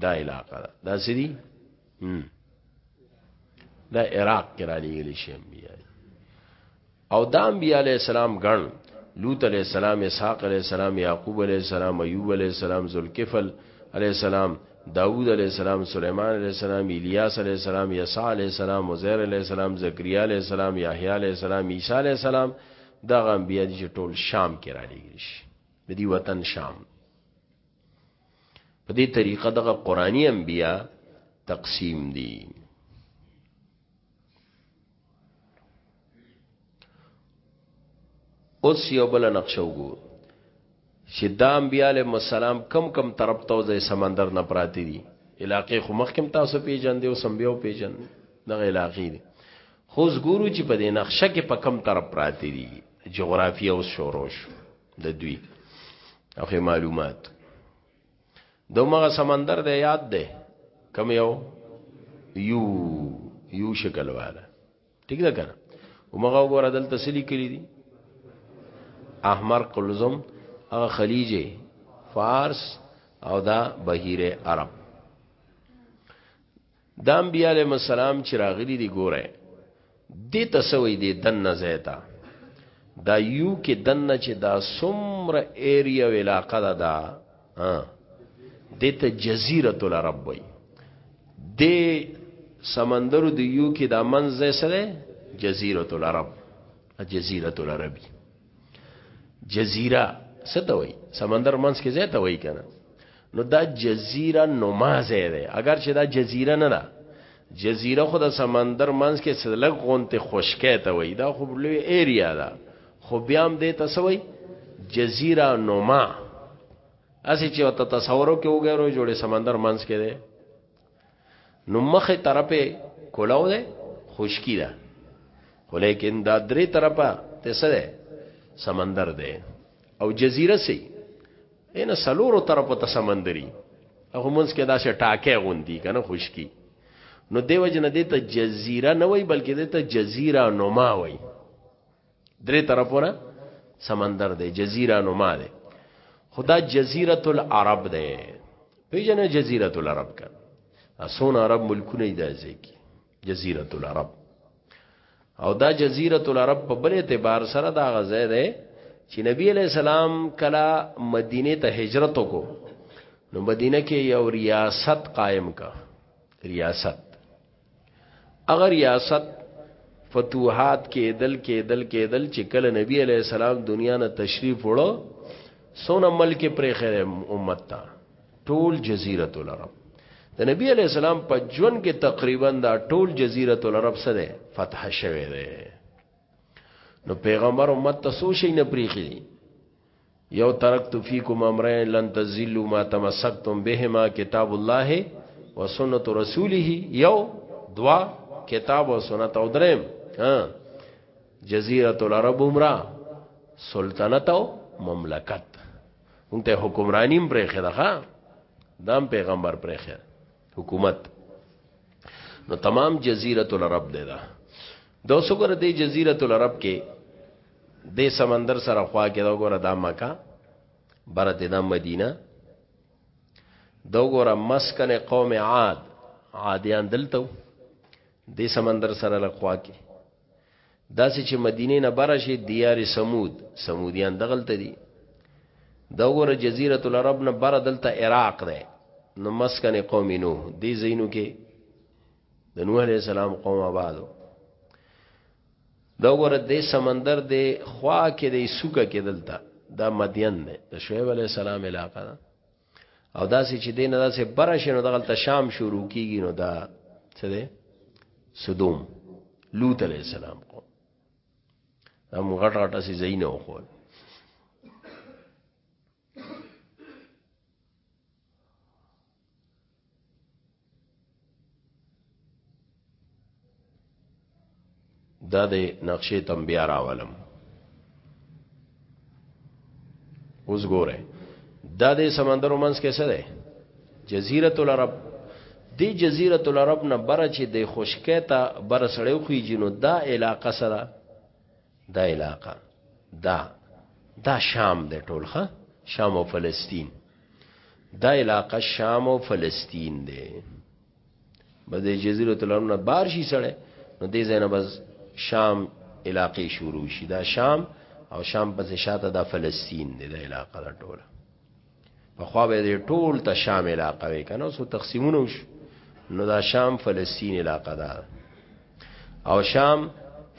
دا علاقه دا, دا سری دا عراق کې را لېږل شي انبیاء او دا انبیاء علی السلام ګڼ لوط علی السلام اسحاق علی السلام یعقوب علی السلام ایوب علی السلام ذوالکفل علی السلام داوود علیه السلام سلیمان علیه السلام الیاس علیه السلام یسع علیه السلام عزیر علیه السلام زکریا علیه السلام یحیی علیه السلام عیسی علیه السلام دا غم بیا دي چې ټول شام کې را لېږي شي د دې وطن شام په دې طریقه دغه قرآنی انبیا تقسیم دي اوس یو بل نقشه وګور چې دا انبیاء علیهم السلام کم کم طرف ته د سمندر نه پراتی دي علاقې خو مخکم تاسو پیجن دی او سمبیو پیجن دغه علاقې دي خو ګورو چې په دې نقشه کې په کم طرف پراتی دي جغرافي او شوروش د دوی اخی معلومات دومغه سمندر دی یاد دی کم یو یو یو شکل والا ٹھیک ده کنه ومغه وګوره دلته سلی کلی دي احمر قلزم هغه خلیج فارس او دا بحیره عرب د انبیاء علیهم السلام چې راغلي دي ګوره دې ته سوې دي دنه زیتا دا یو کې دنه چې دا سمره ایریا علاقه ده دا ها دې ته جزیره العرب وي د سمندر د یو کې دا منځ سره جزیره العرب جزیره العربی جزیره ستوي سمندر منس کې زیته وای کنه نو دا جزیره نمازه ده اگر چې دا جزیره نه ده جزیره خو د سمندر منس کې سلګ غونته خشکه ته وای دا خو لوی ایریا ده خو بیا هم دې تسوي جزیره نما اسی چې وت تصورو کې وګورو جوړې سمندر منس کې ده نو مخه طرفه کولاو ده خشکی ده خو لیکن دا درې طرفه ته څه ده سمندر ده او جزیره سي ان سلورو طرفه ته سمندري هغه مونږ کې دا څه ټاکه غوندي کنه خشکی نو دیو جن دې ته جزیره نه وای بلکې دې ته جزیره نما وای درې طرفونه سمندر دی جزیره نما دی خدا جزیره العرب دی پیژنه جزیره العرب کا اسون عرب ملکونه دی ځکه جزیره العرب او دا جزیره العرب په بل اعتبار سره دا غزه ده چې نبی علی السلام کلا مدینه ته هجرت وکړو نو مدینه کې یو ریاست قائم کا ریاست اگر ریاست فتوحات کې دل کې دل کې دل چې کله نبی علی السلام دنیا نه تشریف وړو سونه ملک پرې خره امت تا ټول جزیره العرب د نبی علی السلام په ژوند کې تقریبا دا ټول جزیره العرب سره فتح شوه دی نو پیغمبر امت ته سو شي نه پریخي یو ترکت فیکم امرین لن تزلوا ما تمسکتم بهما کتاب الله و سنت رسوله یو دوا کتاب او سنت او دریم ها جزیره العرب عمره سلطنت او مملکت انته حکمرانی پرې خره دام پیغمبر پرې خره حکومت نو تمام جزیره العرب دی دا د وسګر دی جزیره العرب کې دې سمندر سره خوا کې دا وګوره دا مکه برته دا مدینه دا وګوره مسکن قوم عاد عادیان دلته دې سمندر سره له خوا کې داسې چې مدینه نه بره شي دیار سمود سمودیان دغلته دي دا وګوره جزیره العرب نه بره دلته عراق ده نو مسکن قوم نوح دې زینو کې د نوح علیہ السلام قوم آبادو دا وګوره د سمندر د خوا کې د سوکه کې دلته دا مدین دی د شعیب علی السلام علاقه ده او داسې چې دین داسې برشنو دغلت شام شروع کیږي نو دا څه دی سدوم لوط علی السلام کو دا مونږ غټ غټه سي زینه وخول دا د نقشې تم بیا راولم اوس ګوره دا د سمندر ومنس کې څه ده جزیره العرب دی جزیره العرب نه بره چې د خشکه ته بر سړیو خو جنو دا علاقه سره دا علاقه دا دا شام دی ټول ښه شام او فلسطین دا علاقه شام او فلسطین دی بده جزیره العرب نه بار شي سړی نو دې ځای نه بس شام علاقې شروع شي دا شام او شام پس شاته دا فلسطین دی دا علاقه دا ټوله په خوا به دې ټول ته شام علاقه وي کنه سو تقسیمونه وش نو دا شام فلسطین علاقه ده او شام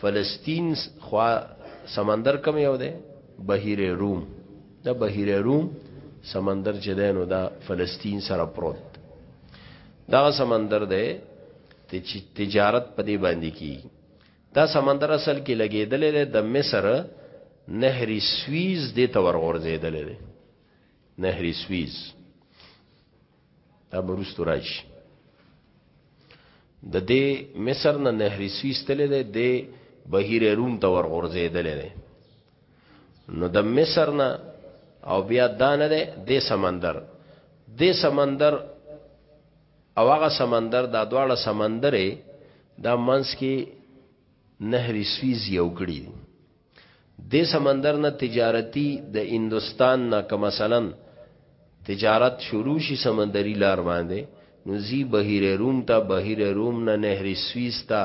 فلسطین خوا سمندر کم یو ده بحیر روم دا بحیر روم سمندر چې ده نو دا فلسطین سره پروت دا سمندر ده چې تجارت په دې باندې کی دا سمندر اصل کې لګیدلې ده د مصر نهري سویز دې ته ورغورځېدلې ده نهري سویز دا بروست راشي د دې مصر نه نهري سویز تللې ده د بهیر روم ته ورغورځېدلې ده نو د مصر نه او بیا دانه ده د سمندر د سمندر او هغه سمندر دا دواړه سمندرې دا منس کې نهر سویز یو کړی دی د سمندر نه تجارتی د هندستان نه که مثلا تجارت شروع شي سمندري لار باندې نو زی بهیر روم ته بهیر روم نه نهر سویز ته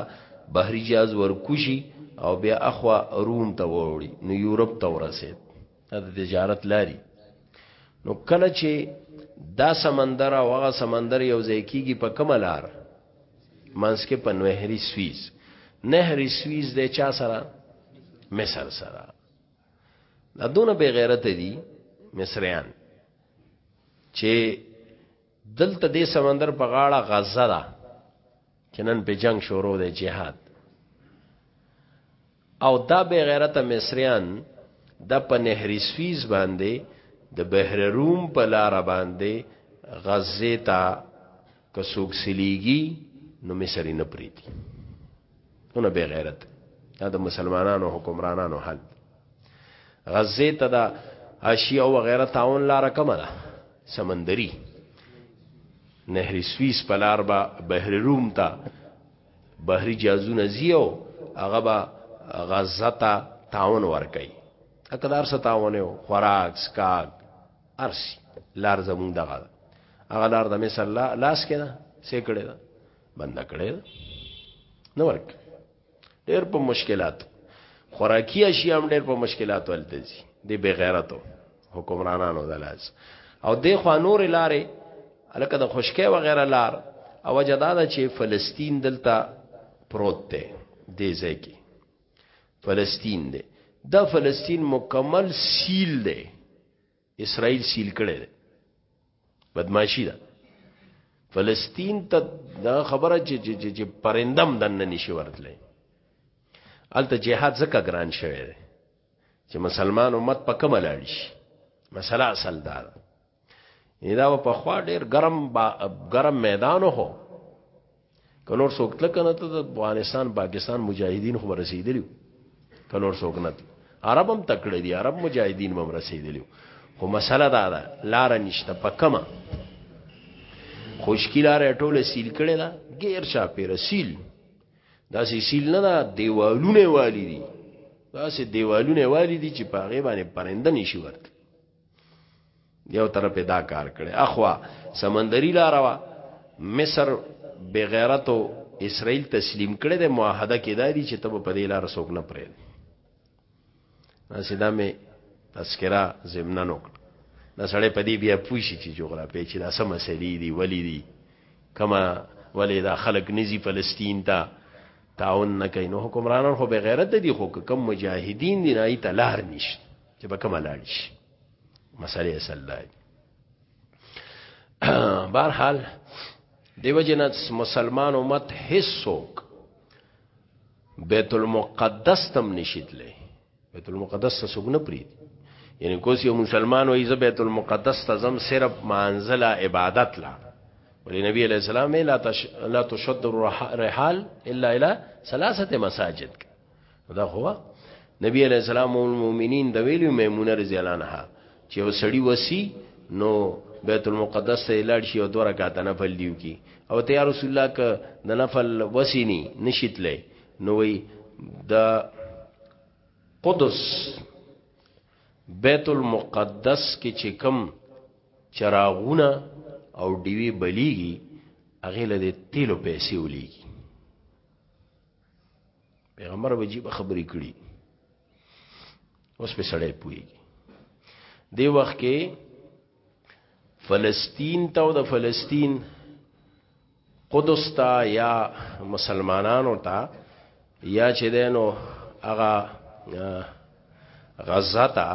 بحری جاز ورکوشي او بیا اخوا روم ته وړي نو یورپ ته ورسید دا د تجارت لاري نو کله چې دا سمندر او هغه سمندر یو ځای کیږي په کومه لار منځ کې په نهري سویز نهري سویز د چا سره مصر سره دا دونه بے غیرت دي مصریان چې دلته دې سمندر په غاړه غزه ده چې نن په جنگ شروع دی جهاد او دا به غیرت مصریان د په نهر سویز باندې د بحر روم په لار باندې غزه ته کسوګ سلیږي نو مصری نه پریتی ونه بے غیرت دا د مسلمانانو حکمرانانو حال غزه ته دا اشیا او غیره تاون لار کمه ده سمندري نهر سویس پلار با بحر روم ته بحری جازونه زیو هغه با غزه ته تاون ور کوي اقدار ستاونه خوراک سکاک ارسی لار زمونږ دغه هغه لار د مثال لاس کې ده سې کړی ده بند کړي نه ورک ډېر په مشکلات خوراکي اشیاء هم ډېر په مشکلات ولته دي د بغیرتو حکمرانانو دلاس او د خو نور لارې الکه د خشکې وغیرہ لار او جدادا چې فلسطین دلته پروت دی دې ځای کې فلسطین دی دا فلسطین مکمل سیل دی اسرائیل سیل کړي ده بدمعشی ده فلسطین ته دا خبره چې چې چې پرندم دنه نشي ورتلې الته جهاد زکه ګران شوی دی چې مسلمان امت په کومه لاړ شي مسله اصل دا ده دا په خوا ډیر ګرم ګرم میدان هو کنور څوک تل کنه ته د افغانستان پاکستان مجاهدین خو رسیدلی کنور څوک نه عرب هم تکړه دي عرب مجاهدین هم رسیدلی خو مسله دا ده لار نشته پکما خوشکی لار ټوله سیل کړي دا غیر چا پیر سیل دا سی سیل نه دا دیوالونه والی دي دا سی دیوالونه والی دي چې پاغه باندې پرنده نشي ورته یو طرف دا کار کړي اخوا سمندري لاروا مصر بغیرتو اسرائیل تسلیم کړي د معاهده کې دادی چې تب په دې لار سوک نه پرې اسیدا مې تذکرہ زمنا نوک دا سړی په دې بیا پوښي چې جغرافي چې دا سم مسلې دي ولې دي کما ولې دا خلک نزي فلسطین ته تعاون نه کوي نو حکمرانان خو به غیرت دي خو کم مجاهدین دي نه ای تلار نشته چې په کومه لاړ شي مسلې سلای بهر حال دیو جنت مسلمان امت هیڅوک بیت المقدس تم نشیدلې بیت المقدس ته سګنه پری یعنی کوسی مسلمان وای ز بیت المقدس ته زم صرف منزله عبادت لا ولی نبی علیہ السلام لا تش... لا تشد الرحال الا الى ثلاثه مساجد دا هو نبی علیہ السلام او المؤمنین د ویلو میمونه رضی الله عنها چې وسړی وسی نو بیت المقدس ته لاړ شي او دوه رکعات نفل دیو کی او ته رسول الله ک د نفل وسینی نشیتلې نو وی د قدس بیت المقدس کې چې کم چراغونه او دیوی بلیږي هغه له تیلو پیسې ولېږي پیغمبر به جیب خبرې کړي اوس په سړې پوي دی وخت کې فلسطین ته او د فلسطین قدس ته یا مسلمانانو ته یا چې دینو هغه غزا ته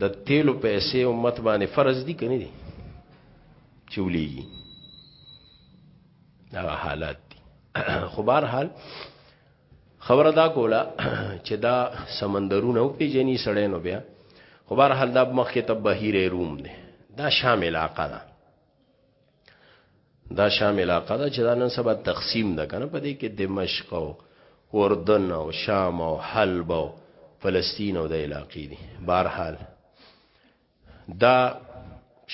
د تیلو پیسې امت باندې فرض دي کني دي چولېږي دا حالات دي خو بهر حال خبره دا کوله چې دا سمندرونه او پیجنی سړی نو بیا خو بهر حال دا مخکې ته بهیر روم دی دا شام علاقه ده دا شام علاقه ده چې دا نن سبا تقسیم ده کنه په دې کې دمشق او اردن او شام او حلب او فلسطین او د علاقې دي بهر حال دا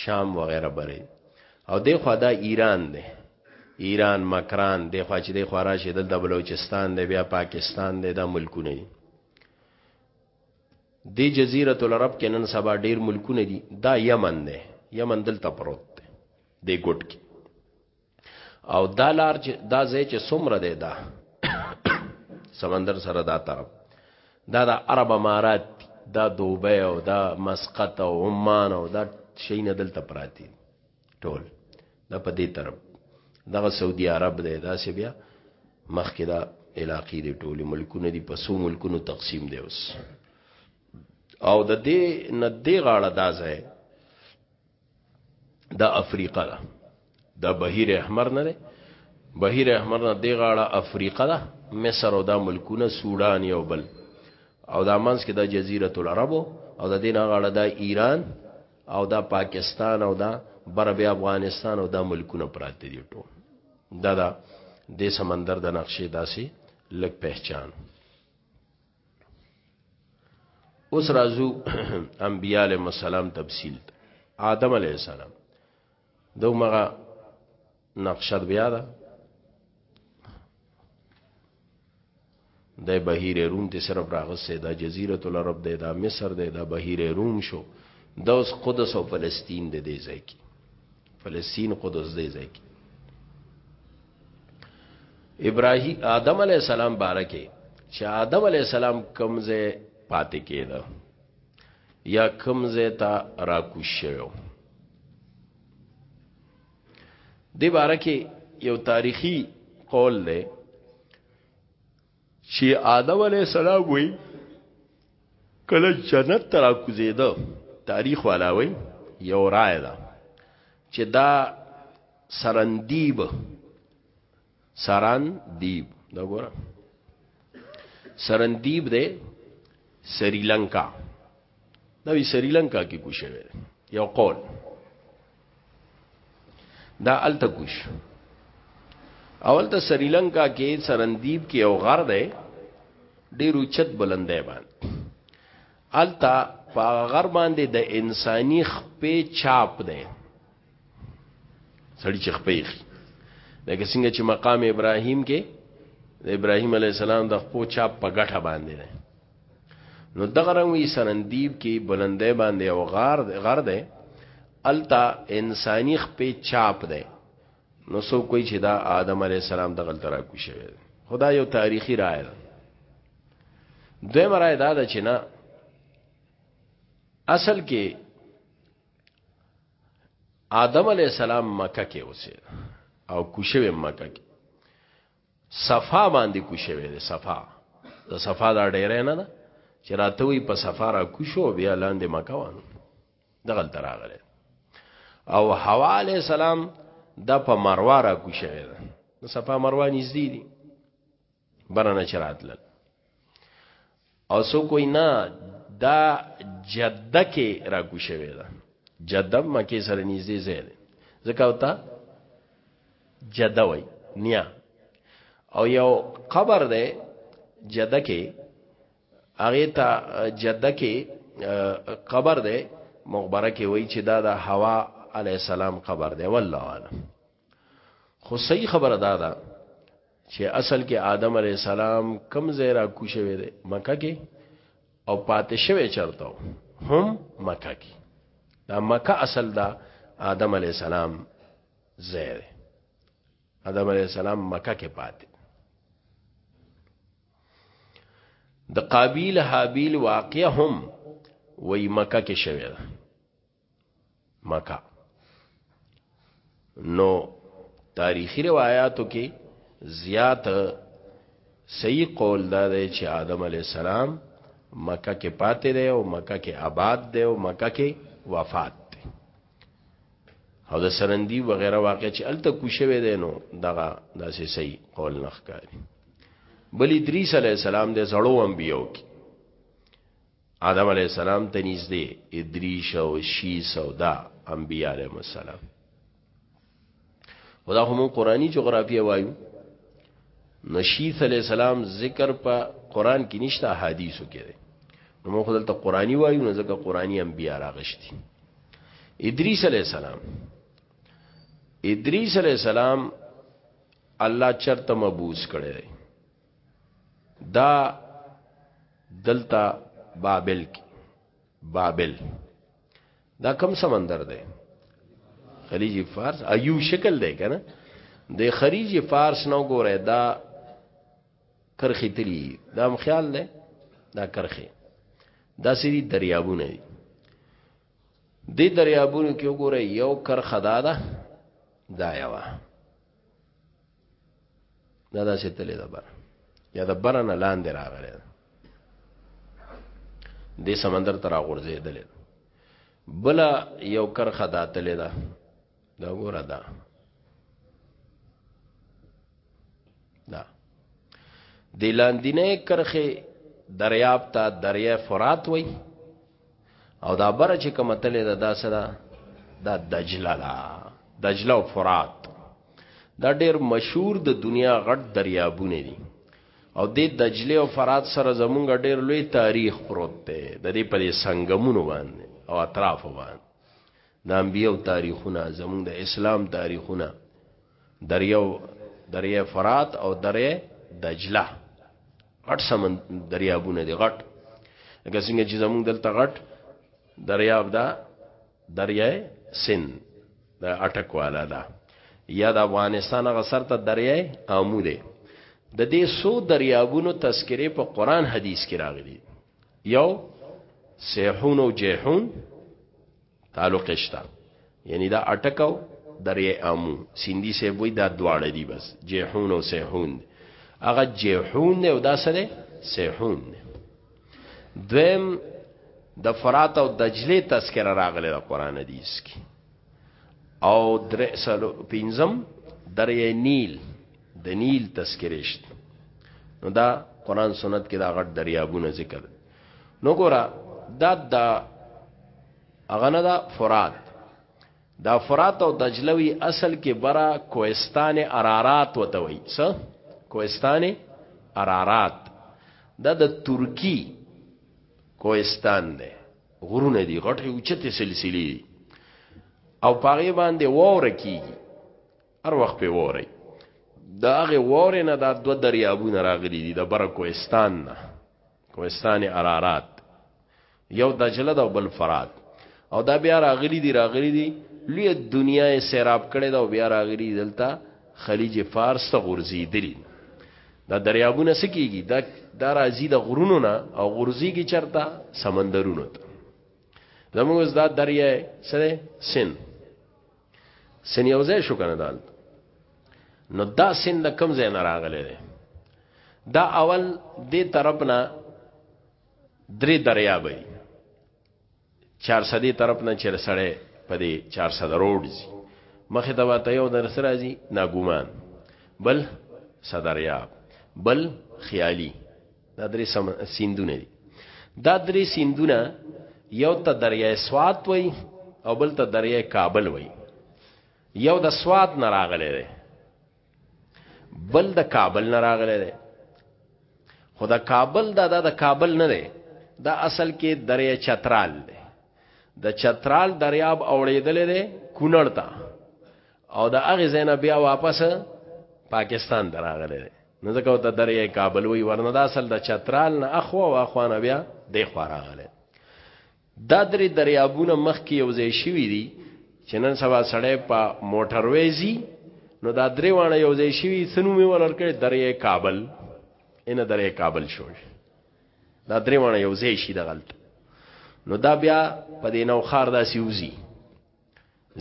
شام وغیرہ بری او دی خو دا ایران دی ایران مکران دی خو چې دی خو راشي د بلوچستان دی بیا پاکستان دی دا ملکونه دي دی جزیره العرب کې نن سبا ډیر ملکونه دي دا یمن دی یمن دلته پروت دی د ګټ کې او دا لار چې دا ځای چې څومره دی دا سمندر سره دا طرف دا د عرب امارات دا دوبه او دا مسقط او عمان او دا شي نه دلته پراتی ټول دا په دې طرف دغه سعودي عرب دی دا سی بیا مخکې دا علاقې دی ټول ملکونه دی په سو ملکونو تقسیم دی اوس او د دې نه دې غاړه دا ځای دا افریقا ده دا بهیر احمر نه ده بهیر احمر نه دی غاړه افریقا ده مصر او دا ملکونه سودان یو بل او دا منځ کې د جزیره العرب او د دینه غاړه د ایران او دا پاکستان او دا بر بیا افغانستان او دا ملکونه پراته دي ټول دا دا د سمندر د نقشې داسې لګ پہچان اوس رازو انبیاء علیہ السلام تفصیل آدم علیہ السلام دو مغا نقشد بیا ده د بهیر روم ته صرف راغسه د جزیره العرب ده د مصر ده د بهیر روم شو د اوس قدس او فلسطین ده دی ځای کی فلسطین قدس دی ځای کی ابراهیم آدم علی السلام بارکه چې آدم علی السلام کمزه پاتې کېده یا کمزه تا راکوش شوی دی بارکه یو تاریخی قول له چې آدم علی السلام وی کله جنت ترا کوزیده تاریخ والا وی یو رائے ده چې دا سرندیب سرندیب دا ګوره سرندیب ده سریلانکا دا وی سریلانکا کې کوشوي یو قول دا الته کوش اول ته سریلانکا کې سرندیب کې او غر دی ډیر اوچت بلندې باندې التا په غر باندې د انساني خپې چاپ دی سړی چې خپې لکه څنګه چې مقام ابراهیم کې د ابراهیم علی السلام د خپو چاپ په غټه باندې دی نو دغه رنګوي سرندیب کې بلندې باندې او غار غر ده التا انساني خپې چاپ ده نو سو کوئی چې دا آدم علی السلام دغه ترا کو شوی خدا یو تاریخي رائے ده دوی مرای دا ده چې نه اصل کې آدم علی السلام مکه کې اوسه او کوشوي مکه کې صفا باندې کو شوی دی صفا د صفا دا ډیره نه ده چې راته وي په صفا را کو شو بیا لاندې مکه وانه دغل تراغله او حوا علی السلام د په مروه را کو شوی ده د صفا مروه نږدې دي برنه چراتل او سو کوئی نه دا جده کې را کوشوي دا جده مکه سره نږدې ځای دی ځکه وتا جده وای نیا او یو قبر دی جده کې هغه ته جده کې قبر دی مغبره کې وای چې دا د هوا علی السلام قبر دی والله اعلم خو صحیح خبره دا ده چه اصل کې آدم علیه السلام کم ځای را کو شوی دی مکه کې او پاتې شوی چرته هم مکه کې دا مکه اصل دا آدم علیه السلام ځای دی آدم علیه السلام مکه کې پاتې د قابیل حابیل واقع هم وای مکه کې شوی دی مکه نو تاریخی روایاتو کې زیات صحیح قول دا دی چې آدم علی السلام مکه کې پاتې دی او مکه کې آباد دی او مکه کې وفات دی او د سرندی وغیرہ واقع چې الته کوشوي دی نو دغه داسې صحیح قول نه ښکاري بل ادریس علی السلام د زړو انبیو کې آدم علیه السلام ته نږدې ادریس او شیس او دا انبیاء علیهم السلام خدا هم قرآنی جغرافیه وایو نشیث علیہ السلام ذکر په قران کې نشته احادیثو کې دی نو موږ دلته قرآنی وایو نو ځکه قرآنی انبیا راغشتي ادریس علیہ السلام ادریس علیہ السلام الله چرته مبوس کړي دا دلتا بابل کی بابل دا کم سمندر دی خلیج فارس ایو شکل دی کنه د خلیج فارس نو ګوره دا کرخی تلی دا مخیال دی دا کرخی دا سری دریابونه دی دی دریابونه کې وګوره یو کرخه دا ده دا یوه دا دا چې تلې ده بر یا د بر نه لاندې راغلی دې سمندر تر غورځې دلې بل یو کرخه دا تلې ده دا ګوره دا دا د لاندینه کرخه دریاب ته دریاب فرات وای او دا بره چې کومه تلې ده دا سره دا دجله ده دجله او فرات دا ډېر مشهور د دنیا غټ دریابونه دي او د دجله او فرات سره زمونږ ډېر لوی تاریخ پروت دی د دې په سنگمونو باندې او اطرافو باندې د انبیو تاریخونه زمونږ د اسلام تاریخونه دریو، دریه فرات او دریه دجله غټ سمن دریابونه دي غټ لکه څنګه چې زمونږ دلته غټ دریاب دا دریه سن د اٹک والا دا یا د افغانستان غسر ته دریه آمو دی د دې سو دریابونو تذکره په قران حدیث کې راغلي یو سیحون او جیحون تعلق شته یعنی دا اٹکو درې امو سیندی سه وای دا دواړه دی بس جهون او سهون هغه جهون نه او دا سره سهون دویم د فرات او دجله تذکرہ راغله د قران حدیث کې او درې سلو پینزم درې نیل د نیل تذکرې شته نو دا قران سنت کې دا غټ دریابونه ذکر نو ګورا دا د هغه نه دا فرات دا فرات او دجلوی اصل کې برا کوهستان ارارات وته وای س کوهستان ارارات دا د ترکی کوهستان دی غرونه دي غټه اوچته سلسله دي او پاغه باندې وور کیږي هر وخت په ووري دا هغه وور نه دا دو دریابونه راغلي دي د برکوهستان نه کوهستان ارارات یو دجله دا بل فرات او دا بیا راغلی دی راغلی دی لوی دنیا یې سیراب کړي دا بیا راغلی دلته خلیج فارس ته غورځېدلی دا دریابونه سکیږي دا دا راځي د غرونو نه او غورځيږي چرته سمندرونو ته زموږ دا دریا سره سن سن یو ځای شو کنه دال نو دا سن د کم ځای نه راغلی دی دا اول دې طرف نه درې دریا به دي 400 دې طرف نه چیر سړې په دې 400 روډ دي مخه ته واته یو در سره راځي ناګومان بل صدریاب بل خیالي دا درې سم سیندونه دي دا درې سیندونه یو ته دریای سوات وای او بل ته دریای کابل وای یو د سوات نه راغلی دی بل د کابل نه راغلی دی خو د کابل دا د کابل نه دی دا اصل کې دریای چترال دی د چترال دریاب اوړېدلې دی کونړ ته او د هغه زینا بیا واپس پاکستان دراغله نو ځکه ته درې کابل وی ورنه دا اصل د چترال نه اخوا او اخوانه بیا د خوا راغله دا درې دریابونه مخ کې یو ځای شوی دي چې نن سبا سړی په موټر وېزي نو دا درې وانه یو ځای شوی سنو می ولر کړي درې کابل ان درې کابل شو دا درې وانه یو ځای شي د غلط نو دا بیا په دې نو خار داسې وزي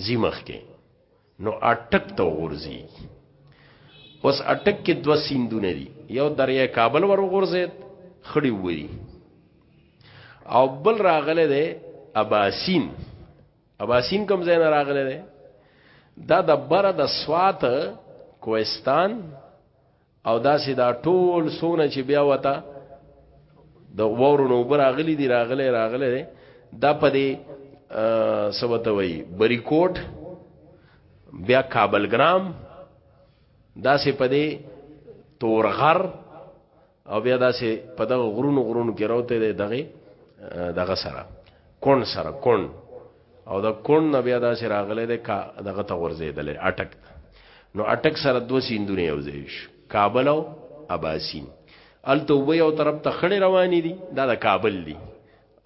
زی مخکې نو اټک ته غورځي اوس اټک کې دوه سیندونه دي یو دریا کابل ور غورځید خړی وری او بل راغله ده اباسین اباسین کوم ځای نه راغله ده دا د بره د سوات کوهستان او داسې دا ټول سونه چې بیا وتا د وورو نو براغلی دی راغله راغله دا په دې سبته وای بریکوټ بیا کابل ګرام دا سه په دې تورغر او بیا دا سه په دغه غرونو غرونو کې راوته دی دغه دغه سره کون سره کون او د کون نه بیا داسې راغلی دی کا دغه ته غورځېدلی اټک نو اټک سره دوه سیندونه یو ځای شو کابل او اباسین هلته اوبه یو طرف ته خړې روانې دي دا د کابل دي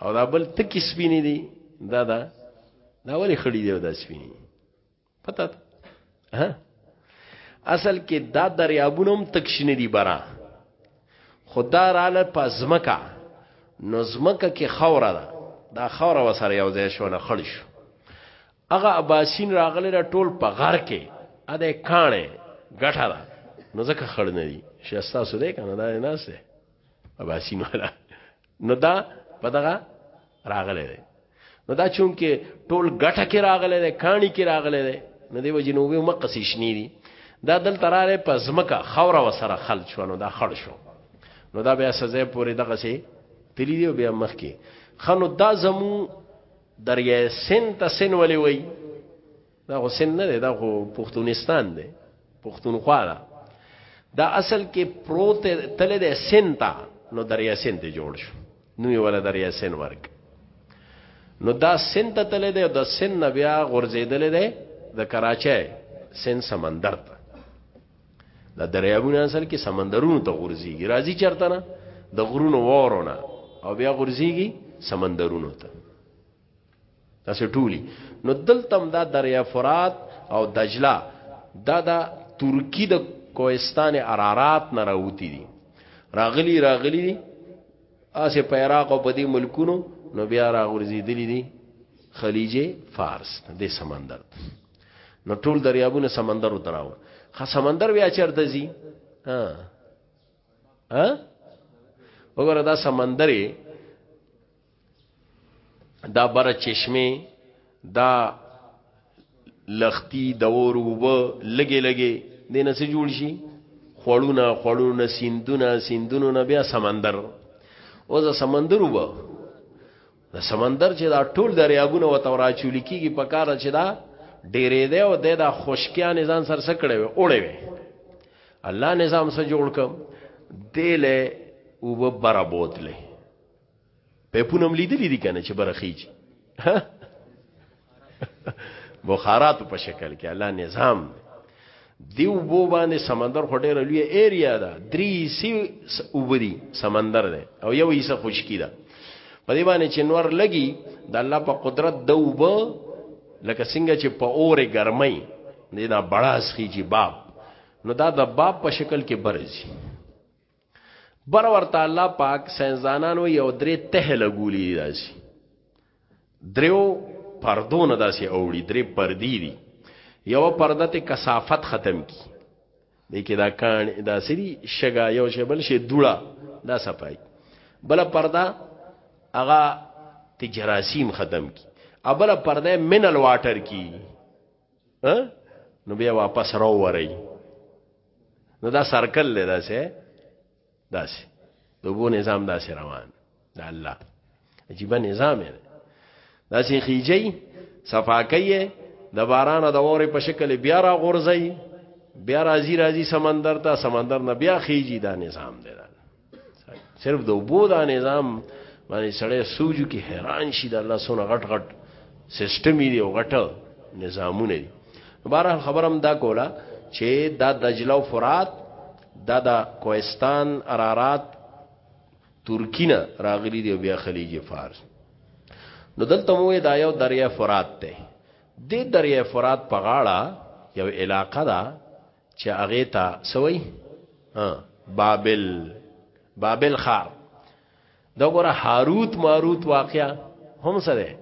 او دا بل تکې سپینې دي دا دا دا ولې خړې دي او دا سپینې پته ده ها اصل کې دا دریابونه هم تکشنه دي برا خدا رااله پزمکا نو زمکه کې خوره ده دا خوره وسره یو ځای شو نه خړ شو هغه اباسین راغلی را ټول په غر کې ا دې کانه غټه ده نو ځکه خړ نه دي شي تاسو دې کنه دا نه سه اباسین ولا نو دا په دغه راغلی دی نو دا چون کې ټول ګټه کې راغلی دی کانی کې راغلی دی نو دی وجه نو وی مقصې شنی دي دا دل تراله په زمکه خوره وسره خل شو نو دا خړ شو نو دا بیا سزا پورې دغه سي تلی دی بیا مخ کې خنو دا زمو دریای سن ته سن ولې وای دا خو سن نه دی دا خو پښتونستان دی پښتونخوا ده دا اصل کې پروت تل د سن تا نو دریا سن ته جوړ شو نو یې ولا دریا سن ورک نو دا سن ته تل دی د سن نه بیا غورځېدل دی د کراچۍ سن سمندر ته دا دریابونه اصل کې سمندرونو ته غورځيږي راځي چرته نه د غرونو وورونه او بیا غورځيږي سمندرونو ته تاسو ټولي نو دلتم دا دریا فرات او دجله دا دا ترکی د کوهستان ارارات نه راوتی دي راغلی راغلی دي اسه په عراق او په دې ملکونو نو بیا راغورځېدلی دي خلیج فارس د سمندر نو ټول دریابونه سمندر وتراو خا سمندر بیا چرته زی ها ها وګوره دا سمندرې دا بر چشمه دا لختی دور وب لګي لګي دینه سي جوړ شي خړونه خړونه سیندونه سیندونو نه بیا سمندر او دا سمندر وب دا سمندر چې دا ټول دریابونه و تورا چول کیږي په کار چې دا ډېرې ده او د خوشکیا نظام سر سکړې وي اوړې وي الله نظام سره جوړ کم دله وب برابوتله په پونم لیدلې دي کنه چې برخیږي بخارات په شکل کې الله نظام دیو بو باندې سمندر خو ډېر لوی ایریا ده درې سی وبدي سمندر ده او یو یې خشکی ده په دې باندې چې نور لګي د الله په قدرت د وب لکه څنګه چې په اورې ګرمۍ نه دا بڑا سخیږي باب نو دا د باب په شکل کې برځي بر ورته الله پاک ساينزانانو یو درې ته لګولې دي داسي دریو پردو نه داسي اوړي درې پردي دي یو پرده ته کثافت ختم کی دې کې دا کان دا سری شګا یو شی بل شی دوړه دا صفای بل پرده هغه ته جراثیم ختم کی ابل پرده منل واټر کی نو بیا واپس راو ورئی نو دا سرکل دی داسې داسې د وبو نظام داسې روان دا الله عجیب نظام دی داسې خیجی صفاکیه د باران د وورې په شکل بیا را غورځي بیا راځي راځي سمندر ته سمندر نه بیا خیجی دا نظام دی دا صرف د وبو دا نظام باندې سړی سوجو کې حیران شي د الله سونه غټ غټ سیستم دی او غټ نظامونه دي بهرحال خبرم دا کوله چې دا دجله او فرات دا د کوهستان ارارات ترکینا راغلی دی بیا خلیج فارس نو دلته مو دا یو دریا فرات ته د دریا فرات په غاړه یو علاقه ده چې هغه ته سوي ها بابل بابل خار دا ګوره هاروت ماروت واقعا هم سره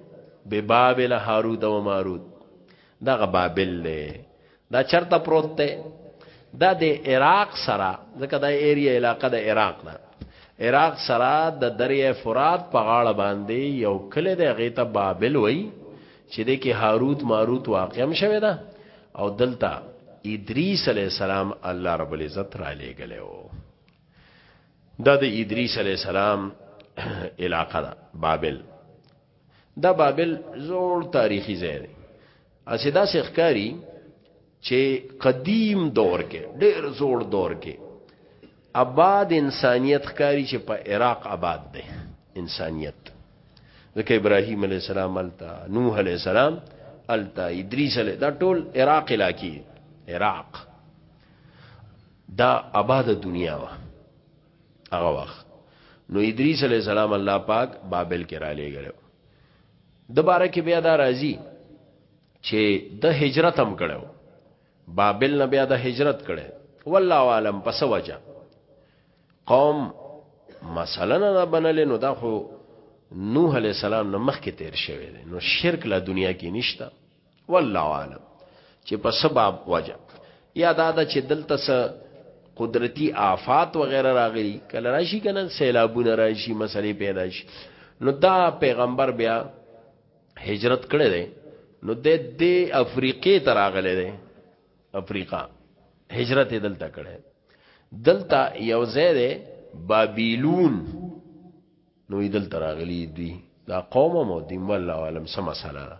به بابل هاروت او ماروت دا غ بابل له دا چرته پروت ته دا د عراق سره ځکه دا ایریا علاقه د عراق ده عراق سره د دریای فرات په غاړه باندې یو کله د غیته بابل وای چې د کې هاروت ماروت واقعم شوه ده او دلته ادریس علی السلام الله رب العزت را لېګلې وو دا د ادریس علی السلام علاقه ده بابل دا بابل زوړ تاریخي ځای دی اسیدا سخکاری چې قدیم دور کې ډېر زوړ دور کې اباد انسانیت ښکاری چې په عراق اباد دی انسانیت ځکه ابراهیم علی السلام التا نوح علی السلام التا ادریس علی دا ټول عراق علاقې عراق دا اباد دنیا وا هغه وخت نو ادریس علی السلام الله پاک بابل کې را لېګل د بارکه بیا دا راځي چې د هجرت هم کړو بابل نه بیا د هجرت کړي والله عالم پس وجه قوم مثلا نه بنل نو دا خو نوح علی السلام نه مخکې تیر شوی دی نو شرک لا دنیا کې نشته والله عالم چې په سبب وجه یا دا د چې دلته سره قدرتی آفات وغیرہ راغلی کله راشي کنه سیلابونه راشي مسلې پیدا شي نو دا پیغمبر بیا هجرت کړی دی نو د دې افریقې ته راغلی دی افریقا هجرت یې دلته کړی دلته یو ځای دی بابیلون نو یې دلته راغلی دی دا قوم مو دی مولا عالم سم مسله ده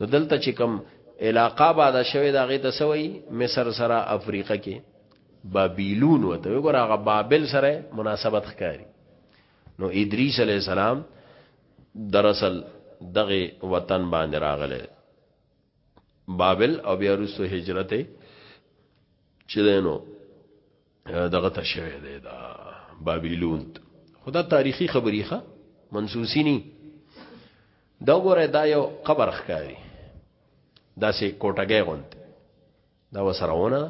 نو دلته چې کوم علاقه باده شوی دا غي تسوي مصر سره افریقا کې بابیلون وته وګوره هغه بابل سره مناسبت ښکاری نو ادریس علی السلام در اصل دغه وطن باندې راغلی بابل او بیا رسو هجرت چې دینو دغه ته شوی دی دا بابلون خدا تاریخي خبري ښه منسوسی ني دا ګوره دا یو قبر ښکاری دا سه کوټګې غونډه دا وسرونه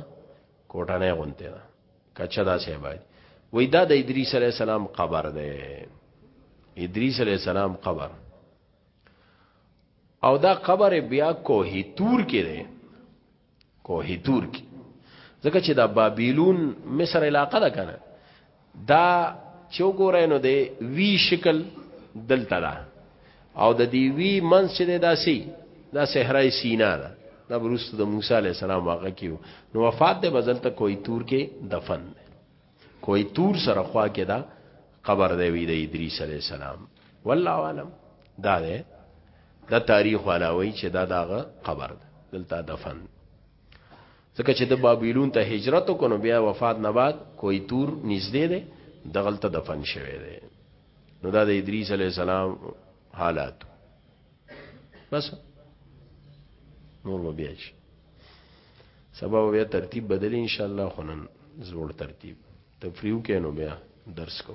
کوټه نه غونته ده کچا دا څه بای وای دا د ادریس علی السلام قبر ده ادریس علی السلام قبر او دا قبر بیا کوهی تور کې ده کوهی تور کې ځکه چې دا بابلون مصر علاقه ده کنه دا چې وګورئ نو دی وی شکل دلته ده او د دی وی منځ چې دی داسي دا صحرای سینا ده دا بروست د موسی علی السلام واقع کیو نو وفات ده بزلته کوئی تور کې دفن ده کوئی تور سره خوا کې دا قبر دی وی د ادریس علی السلام والله عالم دا ده دا تاریخ والا وی چې دا داغه قبر ده دلته دفن ځکه چې د بابلون ته هجرت وکړ نو بیا وفات نه بعد کوی تور نږدې دی دغلته دفن شوی دی نو دا د ادریس علی السلام حالات بس نور به بیا شي سبا بیا ترتیب بدل ان شاء الله خنن زوړ ترتیب تفریو کې نو بیا درس کو